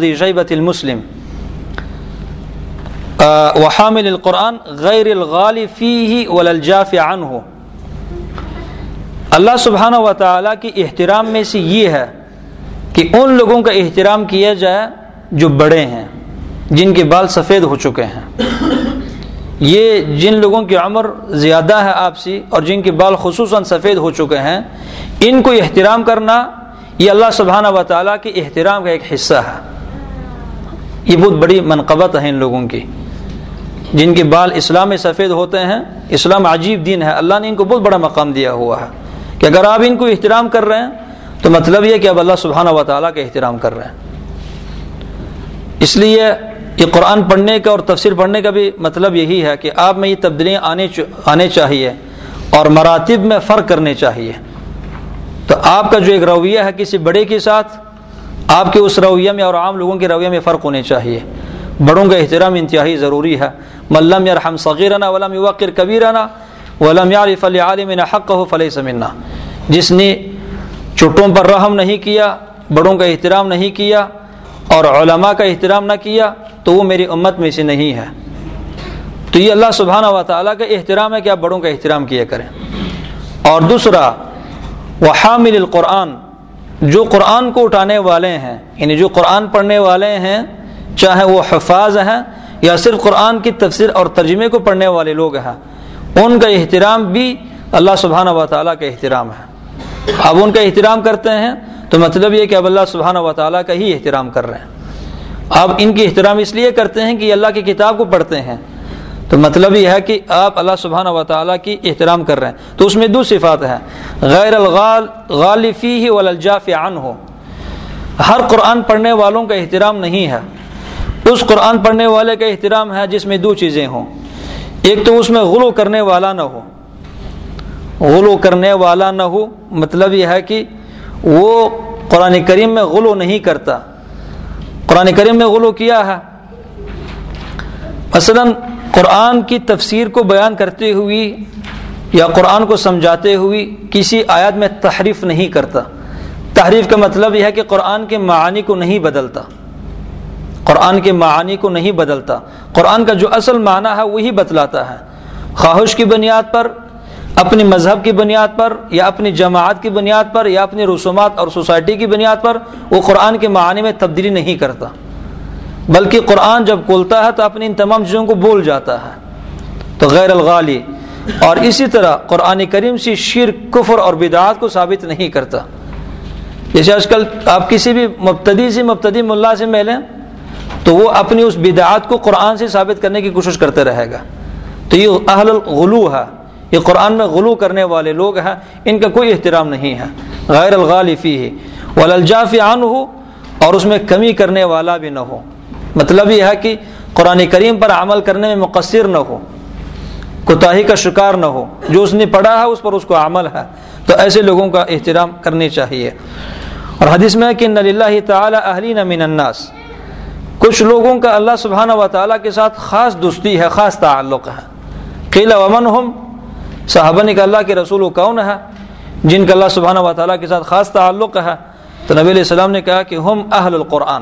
المسلم۔ و حامل القرآن غیر الغال فی وللجاف عنہ اللہ سبحانہ و تعالیٰ کی احترام میں سے یہ ہے کہ ان لوگوں کا احترام کیا جائے جو بڑے ہیں۔ جن کے بال سفید ہو چکے ہیں۔ یہ جن لوگوں کی عمر زیادہ ہے آپسی اور جن کے بال خصوصاً سفید ہو چکے ہیں، ان کو احترام کرنا یہ اللہ سبحانہ و تعالیٰ کے احترام کا ایک حصہ ہے۔ یہ بہت بڑی منقبت ہے ان لوگوں کی۔ جن کے بال اسلام میں سفید ہوتے ہیں، اسلام عجیب دین ہے۔ اللہ نے ان کو بہت بڑا مقام دیا ہوا ہے۔ کہ اگر آپ ان کو احترام کر رہے ہیں، تو مطلب یہ کہ اب اللہ سبحانہ و تعالیٰ کا احترام کر رہے ہیں۔ اس لیے یہ قرآن پڑھنے کا اور تفسیر پڑھنے کا بھی مطلب یہی ہے کہ آپ میں یہ تبدیلیاں آنے آنے چاہیے اور مراتب میں فرق کرنے چاہیے۔ تو آپ کا جو ایک رویہ ہے کسی بڑے کے ساتھ، آپ کے اس رویہ میں اور عام لوگوں کے رویہ میں فرق ہونے چاہیے۔ بڑوں کا احترام انتہائی ضروری ہے۔ ملم یرحم صغیرنا ولم یوقر کبیرنا ولم یعرف عالم حق ہو فلح سمنا جس نے چھٹوں پر رحم نہیں کیا، بڑوں کا احترام نہیں کیا اور علماء کا احترام نہ کیا تو وہ میری امت میں سے نہیں ہے۔ تو یہ اللہ سبحانہ و تعالیٰ کا احترام ہے کہ آپ بڑوں کا احترام کیا کریں۔ اور دوسرا وہ حامل القرآن، جو قرآن کو اٹھانے والے ہیں یعنی جو قرآن پڑھنے والے ہیں، چاہے وہ حفاظ ہیں یا صرف قرآن کی تفسیر اور ترجمے کو پڑھنے والے لوگ ہیں، ان کا احترام بھی اللہ سبحانہ و تعالیٰ کا احترام ہے۔ اب ان کا احترام کرتے ہیں تو مطلب یہ کہ اب اللہ سبحانہ و تعالیٰ کا ہی احترام کر رہے ہیں۔ آپ ان کی احترام اس لیے کرتے ہیں کہ اللہ کی کتاب کو پڑھتے ہیں۔ تو مطلب یہ ہے کہ آپ اللہ سبحانہ و تعالیٰ کی احترام کر رہے ہیں۔ تو اس میں دو صفات ہیں۔ غیر الغال غالفی ہی ولجاف عن ہو ہر قرآن پڑھنے والوں کا احترام نہیں ہے۔ اس قرآن پڑھنے والے کا احترام ہے جس میں دو چیزیں ہوں۔ ایک تو اس میں غلو کرنے والا نہ ہو۔ غلو کرنے والا نہ ہو۔ مطلب یہ ہے کہ وہ قرآن کریم میں غلو نہیں کرتا۔ قرآن کریم میں غلو کیا ہے؟ مثلا قرآن کی تفسیر کو بیان کرتے ہوئے یا قرآن کو سمجھاتے ہوئے کسی آیات میں تحریف نہیں کرتا۔ تحریف کا مطلب یہ ہے کہ قرآن کے معانی کو نہیں بدلتا۔ قرآن کے معانی کو نہیں بدلتا۔ قرآن کا جو اصل معنی ہے وہی بتلاتا ہے۔ خواہش کی بنیاد پر اپنی مذہب کی بنیاد پر یا اپنی جماعت کی بنیاد پر یا اپنی رسومات اور سوسائٹی کی بنیاد پر وہ قرآن کے معنی میں تبدیلی نہیں کرتا۔ بلکہ قرآن جب کھولتا ہے تو اپنی ان تمام چیزوں کو بول جاتا ہے۔ تو غیر الغالی۔ اور اسی طرح قرآن کریم سے شیر کفر اور بدعات کو ثابت نہیں کرتا۔ جیسے آج کل آپ کسی بھی مبتدی سے مبتدی ملا سے ملیں تو وہ اپنی اس بدعات کو قرآن سے ثابت کرنے کی کوشش کرتے رہے گا۔ تو یہ اہل الغلو ہے۔ یہ قرآن میں غلو کرنے والے لوگ ہیں، ان کا کوئی احترام نہیں ہے۔ غیر الغالفی ہے وللجاف عن ہو اور اس میں کمی کرنے والا بھی نہ ہو۔ مطلب یہ ہے کہ قرآن کریم پر عمل کرنے میں مقصر نہ ہو۔ کوتاہی کا شکار نہ ہو۔ جو اس نے پڑھا ہے، اس پر اس کو عمل ہے۔ تو ایسے لوگوں کا احترام کرنی چاہیے۔ اور حدیث میں کہ اللہ تعالیٰ اہلین من الناس۔ کچھ لوگوں کا اللہ سبحانہ و تعالیٰ کے ساتھ خاص دوستی ہے، خاص تعلق ہے۔ قیل ومن ہم صحابہ نے کہ اللہ کے رسول و کون ہے؟ جن کا اللہ سبحانہ و تعالیٰ کے ساتھ خاص تعلق ہے۔ تو نبی علیہ السلام نے کہا کہ ہم اہل القرآن۔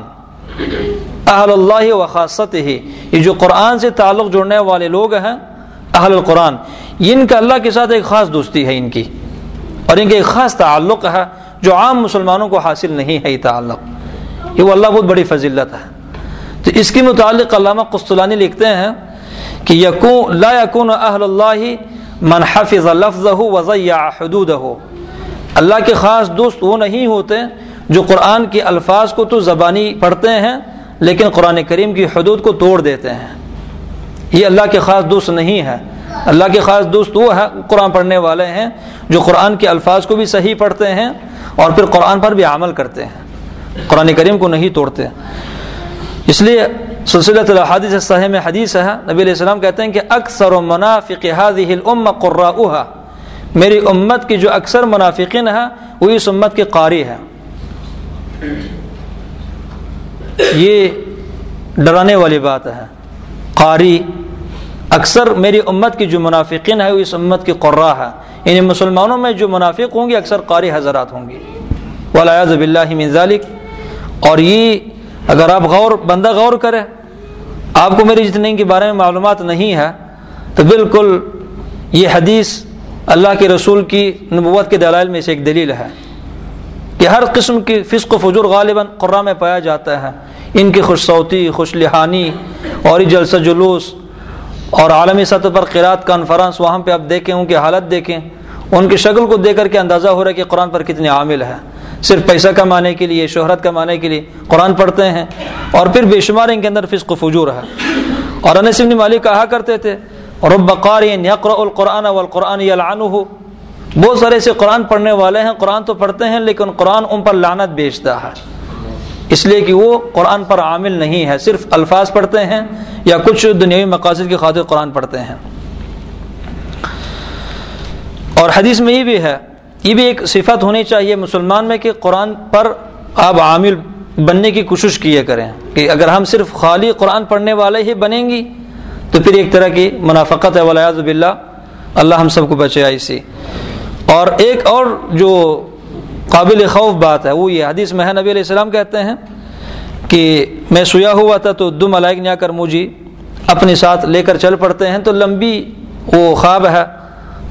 اہل اللہ و خاصت ہی یہ جو قرآن سے تعلق جوڑنے والے لوگ ہیں، اہل القرآن۔ ان کا اللہ کے ساتھ ایک خاص دوستی ہے ان کی۔ اور ان کا ایک خاص تعلق ہے، جو عام مسلمانوں کو حاصل نہیں ہے یہ تعلق۔ یہ وہ اللہ بہت بڑی فضیلت ہے۔ تو اس کے متعلق علامہ قسطلانی لکھتے ہیں کہ یکون لا یکون اہل اللہ من حفظ لفظہ وضیع حدودہ اللہ کے خاص دوست وہ نہیں ہوتے جو قرآن کے الفاظ کو تو زبانی پڑھتے ہیں، لیکن قرآن کریم کی حدود کو توڑ دیتے ہیں۔ یہ اللہ کے خاص دوست نہیں ہے۔ اللہ کے خاص دوست وہ ہے قرآن پڑھنے والے ہیں جو قرآن کے الفاظ کو بھی صحیح پڑھتے ہیں اور پھر قرآن پر بھی عمل کرتے ہیں۔ قرآن کریم کو نہیں توڑتے۔ اس لیے سلسلۃ الحادث صحیح میں حدیث ہے، نبی علیہ السلام کہتے ہیں کہ اکثر و منافق الام قرا میری امت کی جو اکثر منافقین ہے وہ اس امت کے قاری ہے یہ ڈرانے والی بات ہے۔ قاری، اکثر میری امت کی جو منافقین ہے وہ اس امت کی قرہ ہے یعنی مسلمانوں میں جو منافق ہوں گے، اکثر قاری حضرات ہوں گی ولاز بلّہ من ذالک اور یہ اگر آپ غور بندہ غور کرے، آپ کو میری جتنے کے بارے میں معلومات نہیں ہے، تو بالکل یہ حدیث اللہ کے رسول کی نبوت کے دلائل میں سے ایک دلیل ہے کہ ہر قسم کی فسق و فجور غالباً قرآن میں پایا جاتا ہے۔ ان کی خوش صوتی، خوش لہانی اور جلسہ جلوس اور عالمی سطح پر قرات کانفرنس، وہاں پہ آپ دیکھیں، ان کی حالت دیکھیں۔ ان کی شکل کو دیکھ کر کے اندازہ ہو رہا ہے کہ قرآن پر کتنے عامل ہے۔ صرف پیسہ کمانے کے لیے، شہرت کمانے کے لیے قرآن پڑھتے ہیں اور پھر بے شمار ان کے اندر فسق و فجور ہے۔ اور انسم مالک کہا کرتے تھے، رب قارئ یقر القرآن والقرآن یلعنہ۔ بہت سارے ایسے قرآن پڑھنے والے ہیں، قرآن تو پڑھتے ہیں لیکن قرآن ان پر لعنت بیچتا ہے۔ اس لیے کہ وہ قرآن پر عامل نہیں ہے، صرف الفاظ پڑھتے ہیں یا کچھ دنیاوی مقاصد کی خاطر قرآن پڑھتے ہیں۔ اور حدیث میں یہ بھی ہے یہ بھی ایک صفت ہونی چاہیے مسلمان میں کہ قرآن پر آپ عامل بننے کی کوشش کیے کریں کہ اگر ہم صرف خالی قرآن پڑھنے والے ہی بنیں گی، تو پھر ایک طرح کی منافقت ہے ولیاز باللہ، اللہ ہم سب کو بچے اسی۔ اور ایک اور جو قابل خوف بات ہے، وہ یہ حدیث میں نبی علیہ السلام کہتے ہیں کہ میں سویا ہوا تھا تو دو ملائک نیا کر مجھے اپنے ساتھ لے کر چل پڑتے ہیں، تو لمبی وہ خواب ہے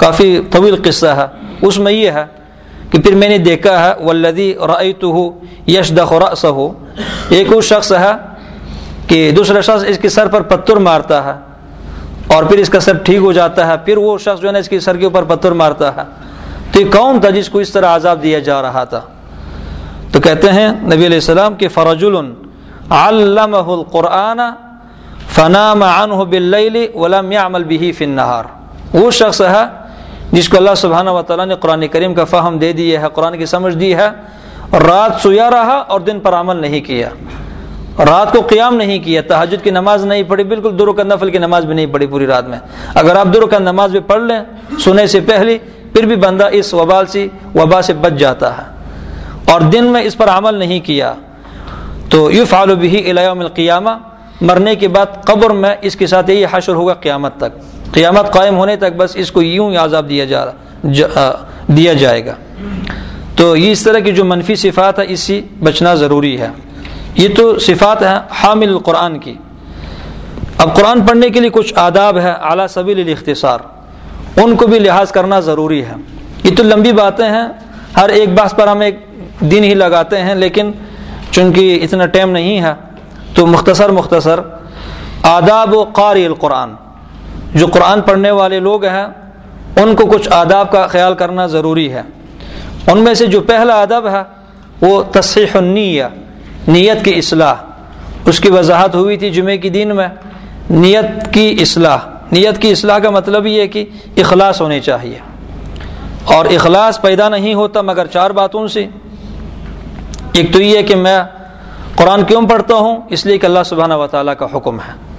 کافی طویل قصہ ہے۔ اس میں یہ ہے کہ پھر میں نے دیکھا ہے ولدی رعیت ہو یش دخرا ہو ایک وہ شخص ہے کہ دوسرا شخص اس کے سر پر پتھر مارتا ہے اور پھر اس کا سر ٹھیک ہو جاتا ہے۔ پھر وہ شخص جو ہے نا، اس کے سر کے اوپر پتھر مارتا ہے۔ تو یہ کون تھا جس کو اس طرح عذاب دیا جا رہا تھا۔ تو کہتے ہیں نبی علیہ السلام کہ فرج علمہ القرآن فنام عنہ باللیل ولم يعمل به في النهار وہ شخص ہے جس کو اللہ سبحانہ و تعالیٰ نے قرآن کریم کا فہم دے دی ہے، قرآن کی سمجھ دی ہے۔ اور رات سویا رہا اور دن پر عمل نہیں کیا۔ رات کو قیام نہیں کیا تحجد کی نماز نہیں پڑھی، بالکل درو کا نفل کی نماز بھی نہیں پڑھی پوری رات میں۔ اگر آپ درو کا نماز بھی پڑھ لیں سونے سے پہلے پھر بھی بندہ اس وبال سے، وبا سے بچ جاتا ہے۔ اور دن میں اس پر عمل نہیں کیا۔ تو یو فعال بھی علیہ القیامہ، مرنے کے بعد قبر میں اس کے ساتھ یہی حشر ہوگا قیامت تک۔ قیامت قائم ہونے تک بس اس کو یوں عذاب دیا جا رہا دیا جائے گا۔ تو یہ اس طرح کی جو منفی صفات ہے اس سے بچنا ضروری ہے۔ یہ تو صفات ہیں حامل القرآن کی۔ اب قرآن پڑھنے کے لیے کچھ آداب ہے اعلیٰ سبیل الاختصار۔ ان کو بھی لحاظ کرنا ضروری ہے۔ یہ تو لمبی باتیں ہیں۔ ہر ایک بحث پر ہم ایک دن ہی لگاتے ہیں، لیکن چونکہ اتنا ٹائم نہیں ہے، تو مختصر مختصر آداب و قاری القرآن۔ جو قرآن پڑھنے والے لوگ ہیں، ان کو کچھ آداب کا خیال کرنا ضروری ہے۔ ان میں سے جو پہلا ادب ہے، وہ تصحیح النیہ، نیت کی اصلاح۔ اس کی وضاحت ہوئی تھی جمعے کی دن میں۔ نیت کی اصلاح۔ نیت کی اصلاح کا مطلب یہ ہے کہ اخلاص ہونی چاہیے۔ اور اخلاص پیدا نہیں ہوتا مگر چار باتوں سے۔ ایک تو یہ ہے کہ میں قرآن کیوں پڑھتا ہوں؟ اس لیے کہ اللہ سبحانہ و تعالیٰ کا حکم ہے۔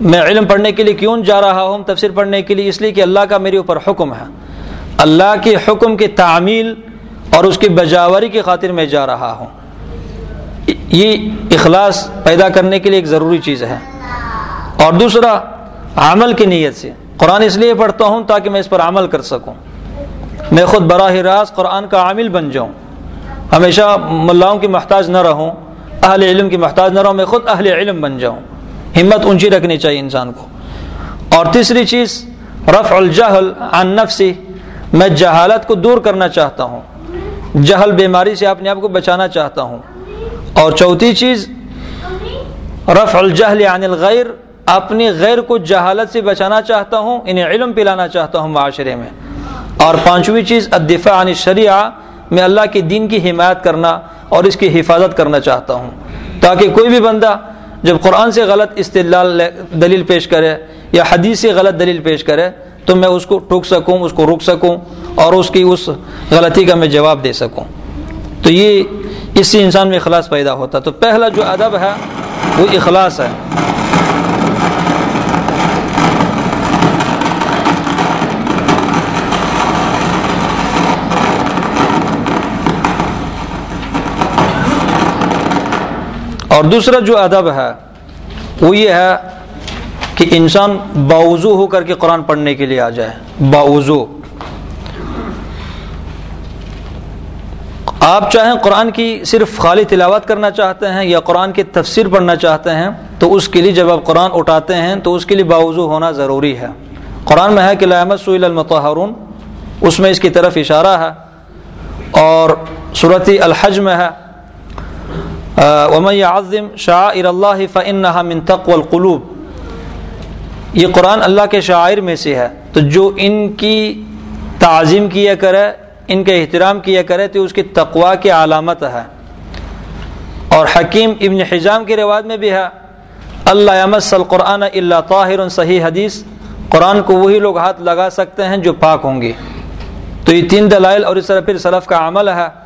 میں علم پڑھنے کے لیے کیوں جا رہا ہوں؟ تفسیر پڑھنے کے لیے اس لیے کہ اللہ کا میرے اوپر حکم ہے۔ اللہ کے حکم کی تعمیل اور اس کی بجاوری کی خاطر میں جا رہا ہوں۔ یہ اخلاص پیدا کرنے کے لیے ایک ضروری چیز ہے۔ اور دوسرا، عمل کی نیت سے۔ قرآن اس لیے پڑھتا ہوں تاکہ میں اس پر عمل کر سکوں۔ میں خود براہ راست قرآن کا عامل بن جاؤں۔ ہمیشہ ملاؤں کی محتاج نہ رہوں، اہل علم کی محتاج نہ رہوں، میں خود اہل علم بن جاؤں۔ ہمت اونچی رکھنی چاہیے انسان کو۔ اور تیسری چیز، رفع الجہل عن نفسی۔ میں جہالت کو دور کرنا چاہتا ہوں۔ جہل بیماری سے اپنے آپ کو بچانا چاہتا ہوں۔ اور چوتھی چیز، رفع الجہل عن الغیر۔ اپنی غیر کو جہالت سے بچانا چاہتا ہوں، انہیں علم پلانا چاہتا ہوں معاشرے میں۔ اور پانچویں چیز، الدفاع عن الشریعہ۔ میں اللہ کے دین کی حمایت کرنا اور اس کی حفاظت کرنا چاہتا ہوں۔ تاکہ کوئی بھی بندہ جب قرآن سے غلط استدلال دلیل پیش کرے یا حدیث سے غلط دلیل پیش کرے تو میں اس کو ٹوک سکوں، اس کو روک سکوں اور اس کی اس غلطی کا میں جواب دے سکوں۔ تو یہ اس سے انسان میں اخلاص پیدا ہوتا۔ تو پہلا جو ادب ہے وہ اخلاص ہے۔ اور دوسرا جو ادب ہے، وہ یہ ہے کہ انسان باوضو ہو کر کے قرآن پڑھنے کے لیے آ جائے۔ باوضو۔ آپ چاہیں قرآن کی صرف خالی تلاوت کرنا چاہتے ہیں یا قرآن کی تفسیر پڑھنا چاہتے ہیں، تو اس کے لیے جب آپ قرآن اٹھاتے ہیں، تو اس کے لیے باوضو ہونا ضروری ہے۔ قرآن میں ہے کہ لامت سعیل المتحرون اس میں اس کی طرف اشارہ ہے۔ اور صورت الحج میں ہے ومن عظم شاعر اللہ فنحا من تقو القلوب۔ یہ قرآن اللہ کے شاعر میں سے ہے۔ تو جو ان کی تعظیم کیا کرے، ان کے احترام کیا کرے، تو اس کی تقوا کی علامت ہے۔ اور حکیم ابن حجام کے رواج میں بھی ہے، اللہ یمس القرآن اللہ طاہر صحیح حدیث۔ قرآن کو وہی لوگ ہاتھ لگا سکتے ہیں جو پاک ہوں گے۔ تو یہ تین دلائل اور اس طرح پھر صلف کا عمل ہے۔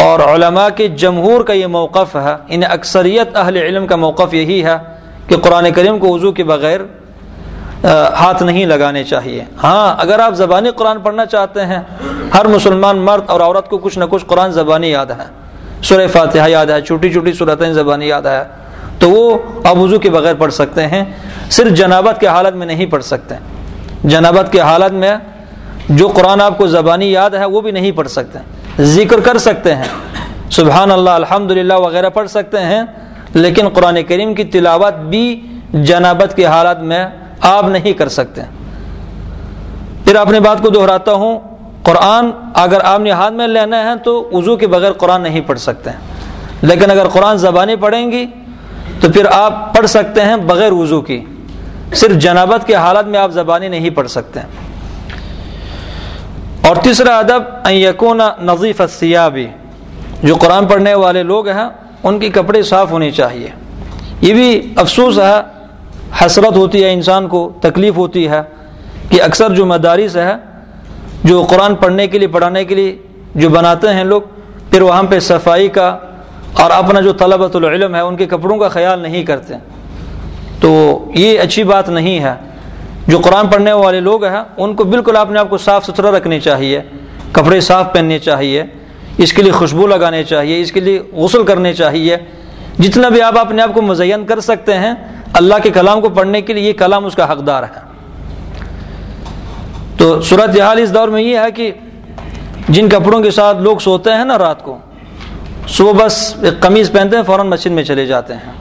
اور علماء کے جمہور کا یہ موقف ہے ان اکثریت اہل علم کا موقف یہی ہے کہ قرآن کریم کو وضو کے بغیر ہاتھ نہیں لگانے چاہیے۔ ہاں اگر آپ زبانی قرآن پڑھنا چاہتے ہیں، ہر مسلمان مرد اور عورت کو کچھ نہ کچھ قرآن زبانی یاد ہے۔ سورہ فاتحہ یاد ہے، چھوٹی چھوٹی صورتیں زبانی یاد ہے۔ تو وہ آپ وضو کے بغیر پڑھ سکتے ہیں۔ صرف جنابت کے حالت میں نہیں پڑھ سکتے۔ جنابت کے حالت میں جو قرآن آپ کو زبانی یاد ہے، وہ بھی نہیں پڑھ سکتے۔ ذکر کر سکتے ہیں۔ سبحان اللہ الحمد وغیرہ پڑھ سکتے ہیں، لیکن قرآن کریم کی تلاوت بھی جنابت کی حالت میں آپ نہیں کر سکتے۔ پھر اپنی بات کو دہراتا ہوں، قرآن اگر آپ نے ہاتھ میں لینا ہے تو وضو کے بغیر قرآن نہیں پڑھ سکتے۔ لیکن اگر قرآن زبانی پڑھیں گی تو پھر آپ پڑھ سکتے ہیں بغیر وضو کی۔ صرف جنابت کی حالت میں آپ زبانی نہیں پڑھ سکتے۔ اور تیسرا ادب یقون نظیف سیابی جو قرآن پڑھنے والے لوگ ہیں، ان کی کپڑے صاف ہونے چاہیے۔ یہ بھی افسوس ہے، حسرت ہوتی ہے انسان کو، تکلیف ہوتی ہے کہ اکثر جو مدارس ہے جو قرآن پڑھنے کے لیے، پڑھانے کے لیے جو بناتے ہیں لوگ، پھر وہاں پہ صفائی کا اور اپنا جو طلبۃ العلم ہے، ان کے کپڑوں کا خیال نہیں کرتے۔ تو یہ اچھی بات نہیں ہے۔ جو قرآن پڑھنے والے لوگ ہیں، ان کو بالکل اپنے آپ کو صاف ستھرا رکھنی چاہیے، کپڑے صاف پہننے چاہیے، اس کے لیے خوشبو لگانے چاہیے، اس کے لیے غسل کرنے چاہیے۔ جتنا بھی آپ اپنے آپ کو مزین کر سکتے ہیں، اللہ کے کلام کو پڑھنے کے لیے یہ کلام اس کا حقدار ہے۔ تو صورت حال اس دور میں یہ ہے کہ جن کپڑوں کے ساتھ لوگ سوتے ہیں نا رات کو، صبح بس ایک قمیض پہنتے ہیں، فوراً مسجد میں چلے جاتے ہیں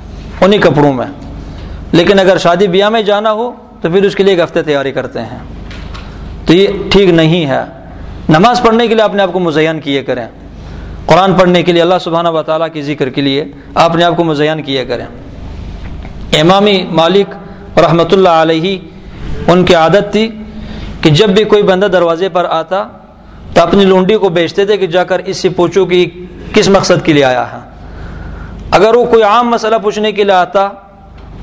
انہیں کپڑوں میں۔ لیکن اگر شادی بیاہ میں جانا ہو تو پھر اس کے لیے ایک ہفتے تیاری کرتے ہیں۔ تو یہ ٹھیک نہیں ہے۔ نماز پڑھنے کے لیے اپنے آپ کو مزین کیے کریں۔ قرآن پڑھنے کے لیے اللہ سبحانہ و تعالیٰ کی ذکر کے لیے اپنے آپ کو مزین کیے کریں۔ امامی مالک رحمۃ اللہ علیہ ان کی عادت تھی کہ جب بھی کوئی بندہ دروازے پر آتا تو اپنی لونڈی کو بیچتے تھے کہ جا کر اس سے پوچھو کہ کس مقصد کے لیے آیا ہے۔ اگر وہ کوئی عام مسئلہ پوچھنے کے لیے آتا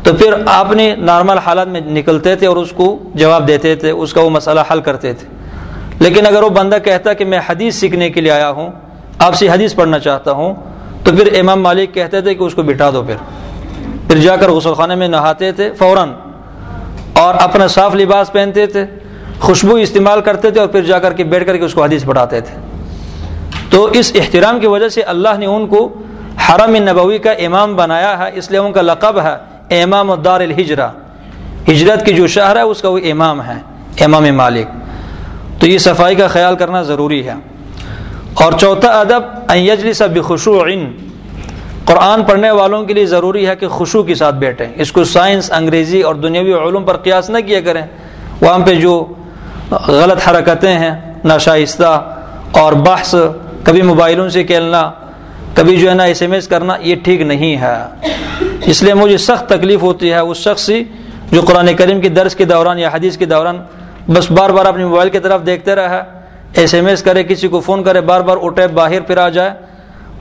تو پھر آپ نے نارمل حالات میں نکلتے تھے اور اس کو جواب دیتے تھے، اس کا وہ مسئلہ حل کرتے تھے۔ لیکن اگر وہ بندہ کہتا کہ میں حدیث سیکھنے کے لیے آیا ہوں، آپ سے حدیث پڑھنا چاہتا ہوں، تو پھر امام مالک کہتے تھے کہ اس کو بٹھا دو پھر۔ پھر جا کر غسل خانے میں نہاتے تھے فوراً اور اپنا صاف لباس پہنتے تھے، خوشبو استعمال کرتے تھے اور پھر جا کر کے بیٹھ کر کے اس کو حدیث پڑھاتے تھے۔ تو اس احترام کی وجہ سے اللہ نے ان کو حرم نبوی کا امام بنایا ہے، اس لیے ان کا لقب ہے۔ امام الدار الحجرہ ہجرت کی جو شہر ہے، اس کا وہ امام ہے، امام مالک۔ تو یہ صفائی کا خیال کرنا ضروری ہے۔ اور چوتھا ادب یجلی سب خوشو قرآن پڑھنے والوں کے لیے ضروری ہے کہ خوشو کے ساتھ بیٹھیں۔ اس کو سائنس، انگریزی اور دنیاوی علوم پر قیاس نہ کیا کریں۔ وہاں پہ جو غلط حرکتیں ہیں، ناشائستہ اور بحث، کبھی موبائلوں سے کھیلنا، کبھی جو ہے نا ایس ایم ایس کرنا، یہ ٹھیک نہیں ہے۔ اس لیے مجھے سخت تکلیف ہوتی ہے اس شخص سے جو قرآن کریم کے درس کے دوران یا حدیث کے دوران بس بار بار اپنے موبائل کی طرف دیکھتے رہا ایس ایم ایس کرے، کسی کو فون کرے، بار بار اٹھے باہر پھر آ جائے۔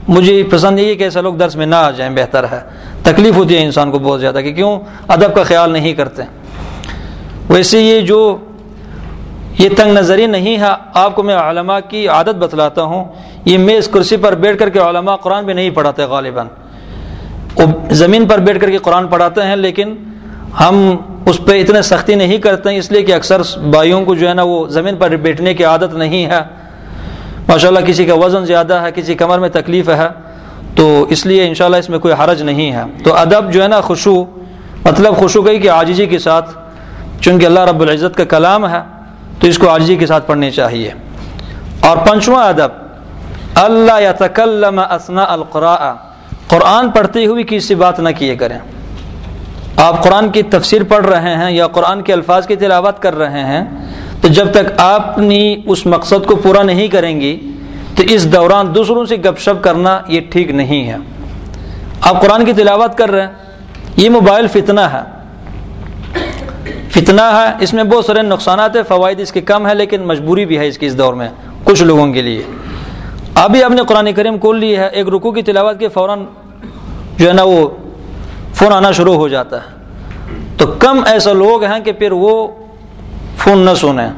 مجھے پسند یہی کہ ایسے لوگ درس میں نہ آ جائیں، بہتر ہے۔ تکلیف ہوتی ہے انسان کو بہت زیادہ کہ کیوں ادب کا خیال نہیں کرتے۔ ویسے یہ جو یہ تنگ نظری نہیں ہے، آپ کو میں علماء کی عادت بتلاتا ہوں۔ یہ میں اس کرسی پر بیٹھ کر کے علماء قرآن بھی نہیں پڑھاتے غالباً۔ زمین پر بیٹھ کر کے قرآن پڑھاتے ہیں، لیکن ہم اس پہ اتنے سختی نہیں کرتے ہیں، اس لیے کہ اکثر بھائیوں کو جو ہے نا وہ زمین پر بیٹھنے کی عادت نہیں ہے۔ ماشاء اللہ کسی کا وزن زیادہ ہے، کسی کمر میں تکلیف ہے، تو اس لیے انشاءاللہ اس میں کوئی حرج نہیں ہے۔ تو ادب جو ہے نا خوشو مطلب خوشو گئی کہ آجیجی کے ساتھ، چونکہ اللہ رب العزت کا کلام ہے، تو اس کو آجیجی کے ساتھ پڑھنی چاہیے۔ اور پنچواں ادب، اللہ یا اسنا القراء۔ قرآن پڑھتے ہوئے کسی بات نہ کیے کریں۔ آپ قرآن کی تفسیر پڑھ رہے ہیں یا قرآن کے الفاظ کی تلاوت کر رہے ہیں، تو جب تک آپ نے اس مقصد کو پورا نہیں کریں گی، تو اس دوران دوسروں سے گپ شپ کرنا یہ ٹھیک نہیں ہے۔ آپ قرآن کی تلاوت کر رہے ہیں، یہ موبائل فتنہ ہے۔ فتنہ ہے، اس میں بہت سارے نقصانات ہیں فوائد اس کے کم ہے لیکن مجبوری بھی ہے اس کی اس دور میں، کچھ لوگوں کے لیے۔ ابھی آپ نے قرآن کریم کھول لی ہے، ایک رکو کی تلاوت کے فوراً جو ہے نا وہ فون آنا شروع ہو جاتا ہے۔ تو کم ایسے لوگ ہیں کہ پھر وہ فون نہ سنیں۔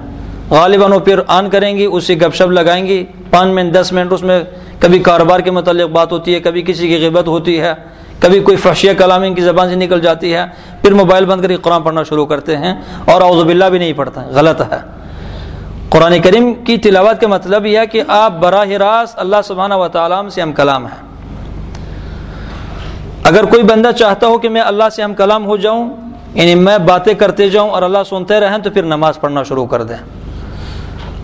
غالباً وہ پھر آن کریں گی، اسی گپ شپ لگائیں گی۔ پانچ منٹ، دس منٹ، اس میں کبھی کاروبار کے متعلق بات ہوتی ہے، کبھی کسی کی غیبت ہوتی ہے، کبھی کوئی فحشیہ کلام ان کی زبان سے نکل جاتی ہے۔ پھر موبائل بند کر کے قرآن پڑھنا شروع کرتے ہیں اور اعوذ باللہ بھی نہیں پڑھتا غلط ہے۔ قرآن کریم کی تلاوت کا مطلب یہ ہے کہ آپ براہ راست اللہ سبحانہ و تعالیٰ سے ہم کلام ہیں۔ اگر کوئی بندہ چاہتا ہو کہ میں اللہ سے ہم کلام ہو جاؤں یعنی میں باتیں کرتے جاؤں اور اللہ سنتے رہیں تو پھر نماز پڑھنا شروع کر دیں۔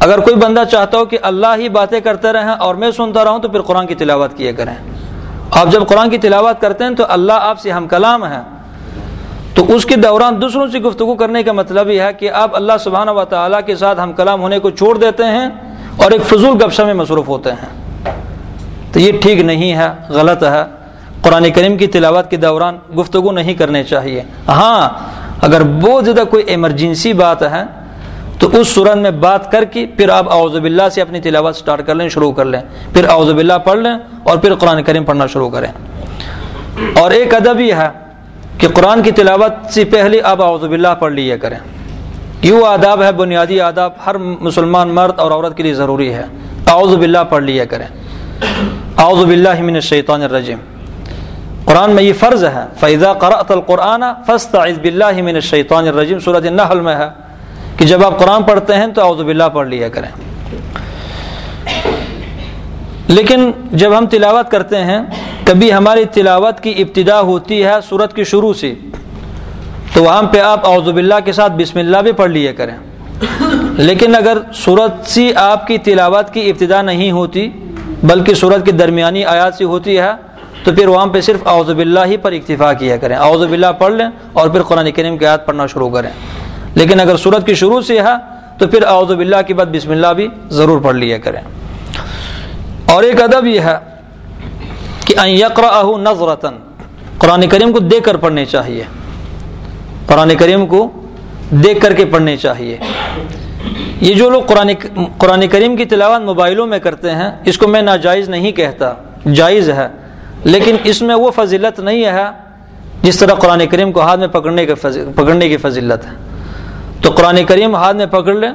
اگر کوئی بندہ چاہتا ہو کہ اللہ ہی باتیں کرتے رہیں اور میں سنتا رہوں تو پھر قرآن کی تلاوت کیے کریں۔ آپ جب قرآن کی تلاوت کرتے ہیں تو اللہ آپ سے ہم کلام ہیں۔ تو اس کے دوران دوسروں سے گفتگو کرنے کا مطلب یہ ہے کہ آپ اللہ سبحانہ و تعالیٰ کے ساتھ ہم کلام ہونے کو چھوڑ دیتے ہیں اور ایک فضول گپشا میں مصروف ہوتے ہیں۔ تو یہ ٹھیک نہیں ہے، غلط ہے۔ قرآن کریم کی تلاوت کے دوران گفتگو نہیں کرنے چاہیے۔ ہاں اگر بہت زیادہ کوئی ایمرجنسی بات ہے، تو اس صورت میں بات کر کے پھر آپ اعوذ باللہ سے اپنی تلاوت سٹارٹ کر لیں، شروع کر لیں۔ پھر اعوذ باللہ پڑھ لیں اور پھر قرآن کریم پڑھنا شروع کریں۔ اور ایک ادب یہ ہے کہ قرآن کی تلاوت سے پہلے آپ اعوذ باللہ پڑھ لیا کریں۔ یہ آداب ہے، بنیادی آداب ہر مسلمان مرد اور عورت کے لیے ضروری ہے۔ اعوذ باللہ پڑھ لیا کریں۔ اعوذ باللہ من الشیطان الرجیم۔ قرآن میں یہ فرض ہے فیضا قرأت القرآن فسط عزب اللہ من الشیطان الرجیم۔ صورت النحل میں ہے کہ جب آپ قرآن پڑھتے ہیں تو اعوذ باللہ پڑھ لیا کریں۔ لیکن جب ہم تلاوت کرتے ہیں کبھی ہماری تلاوت کی ابتدا ہوتی ہے صورت کی شروع سے، تو وہاں پہ آپ اعوذ باللہ کے ساتھ بسم اللہ بھی پڑھ لیا کریں۔ لیکن اگر صورت سی آپ کی تلاوت کی ابتدا نہیں ہوتی، بلکہ صورت کی درمیانی آیات سے ہوتی ہے، تو پھر وہاں پہ صرف اعوذ باللہ ہی پر اکتفا کیا کریں۔ اعوذ باللہ پڑھ لیں اور پھر قرآن کریم کی آیات پڑھنا شروع کریں۔ لیکن اگر صورت کی شروع سے ہے، تو پھر اعوذ باللہ کے بعد بسم اللہ بھی ضرور پڑھ لیا کریں۔ اور ایک ادب یہ ہے کہ یقرا نظرتاً قرآن کریم کو دیکھ کر پڑھنے چاہیے۔ قرآن کریم کو دیکھ کر کے پڑھنے چاہیے۔ یہ جو لوگ قرآن قرآن کریم کی تلاوت موبائلوں میں کرتے ہیں، اس کو میں ناجائز نہیں کہتا۔ جائز ہے، لیکن اس میں وہ فضیلت نہیں ہے جس طرح قرآن کریم کو ہاتھ میں پکڑنے کے پکڑنے کی فضیلت ہے۔ تو قرآن کریم ہاتھ میں پکڑ لیں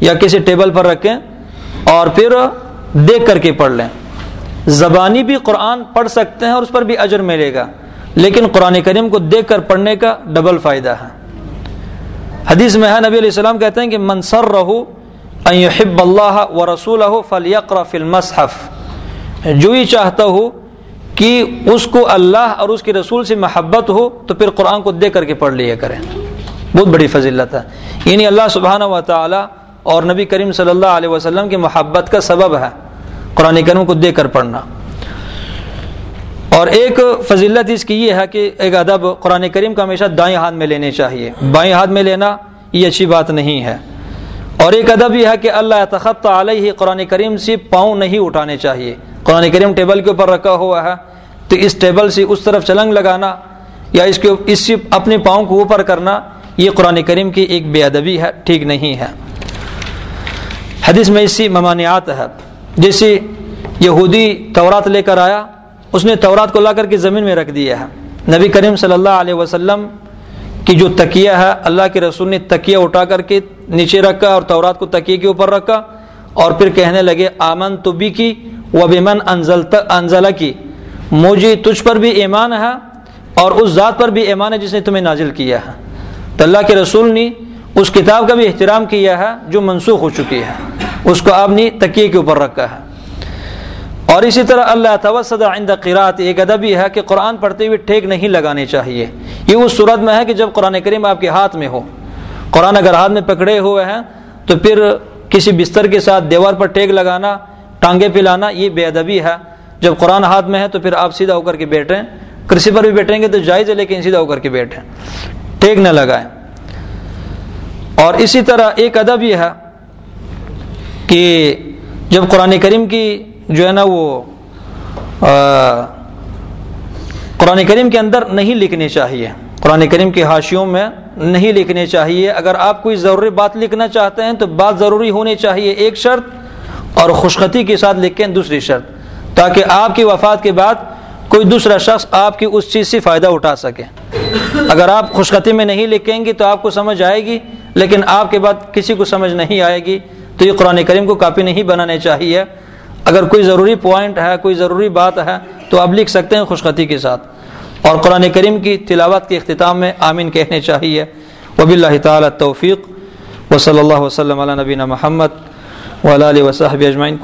یا کسی ٹیبل پر رکھیں اور پھر دیکھ کر کے پڑھ لیں۔ زبانی بھی قرآن پڑھ سکتے ہیں اور اس پر بھی اجر ملے گا۔ لیکن قرآن کریم کو دیکھ کر پڑھنے کا ڈبل فائدہ ہے۔ حدیث میں ہے، نبی علیہ السلام کہتے ہیں کہ منصر رہو حب اللہ و رسول فلیقر فلمصحف جو ہی چاہتا ہو کہ اس کو اللہ اور اس کے رسول سے محبت ہو تو پھر قرآن کو دیکھ کر کے پڑھ لیا کریں۔ بہت بڑی فضیلت ہے۔ یعنی اللہ سبحانہ و تعالی اور نبی کریم صلی اللہ علیہ وسلم کی محبت کا سبب ہے۔ قرآن کریم کو دیکھ کر پڑھنا۔ اور ایک فضیلت اس کی یہ ہے کہ ایک ادب قرآن کریم کا ہمیشہ دائیں ہاتھ میں لینے چاہیے۔ بائیں ہاتھ میں لینا یہ اچھی بات نہیں ہے۔ اور ایک ادب یہ ہے کہ اللہ تخت علیہ قرآن کریم سے پاؤں نہیں اٹھانے چاہیے۔ قرآن کریم ٹیبل کے اوپر رکھا ہوا ہے تو اس ٹیبل سے اس طرف چلنگ لگانا یا اس کے اس سے اپنے پاؤں کو اوپر کرنا یہ قرآن کریم کی ایک بے ادبی ہے، ٹھیک نہیں ہے۔ حدیث میں اسی ممانعات ہے۔ جیسے یہودی تورات لے کر آیا، اس نے تورات کو لا کر کے زمین میں رکھ دیا ہے۔ نبی کریم صلی اللہ علیہ وسلم کی جو تکیہ ہے، اللہ کے رسول نے تکیہ اٹھا کر کے نیچے رکھا اور تورات کو تکیے کے اوپر رکھا اور پھر کہنے لگے آمن تو بھی کی و بمن انزلہ کی مجھے تجھ پر بھی ایمان ہے اور اس ذات پر بھی ایمان ہے جس نے تمہیں نازل کیا ہے۔ تو اللہ کے رسول نے اس کتاب کا بھی احترام کیا ہے جو منسوخ ہو چکی ہے۔ اس کو آپ نے تکیے کے اوپر رکھا ہے۔ اور اسی طرح اللہ توسد عند قرات ایک ادبی ہے کہ قرآن پڑھتے ہوئے ٹھیک نہیں لگانے چاہیے۔ یہ اس صورت میں ہے کہ جب قرآن کریم آپ کے ہاتھ میں ہو۔ قرآن اگر ہاتھ میں پکڑے ہوئے ہیں تو پھر کسی بستر کے ساتھ دیوار پر ٹیک لگانا، ٹانگے پلانا، یہ بے ادبی ہے۔ جب قرآن ہاتھ میں ہے تو پھر آپ سیدھا ہو کر کے بیٹھیں۔ کرسی پر بھی بیٹھیں گے تو جائز ہے، لیکن سیدھا ہو کر کے بیٹھیں۔ ٹیک نہ لگائیں۔ اور اسی طرح ایک ادب یہ ہے کہ جب قرآن کریم کی جو ہے نا وہ قرآن کریم کے اندر نہیں لکھنی چاہیے۔ قرآن کریم کی حاشیوں میں نہیں لکھنے چاہیے۔ اگر آپ کوئی ضروری بات لکھنا چاہتے ہیں تو بات ضروری ہونی چاہیے ایک شرط اور خوشخطی کے ساتھ لکھیں دوسری شرط، تاکہ آپ کی وفات کے بعد کوئی دوسرا شخص آپ کی اس چیز سے فائدہ اٹھا سکے۔ اگر آپ خوشخطی میں نہیں لکھیں گے تو آپ کو سمجھ آئے گی، لیکن آپ کے بعد کسی کو سمجھ نہیں آئے گی۔ تو یہ قرآن کریم کو کاپی نہیں بنانے چاہیے۔ اگر کوئی ضروری پوائنٹ ہے، کوئی ضروری بات ہے، تو آپ لکھ سکتے ہیں خوشخطی کے ساتھ۔ اور قرآن کریم کی تلاوت کے اختتام میں آمین کہنے چاہیے۔ وبی اللہ تعالیٰ توفیق و صلی اللہ وسلم علیہ نبینہ محمد ولا علیہ وصحب اجمعین۔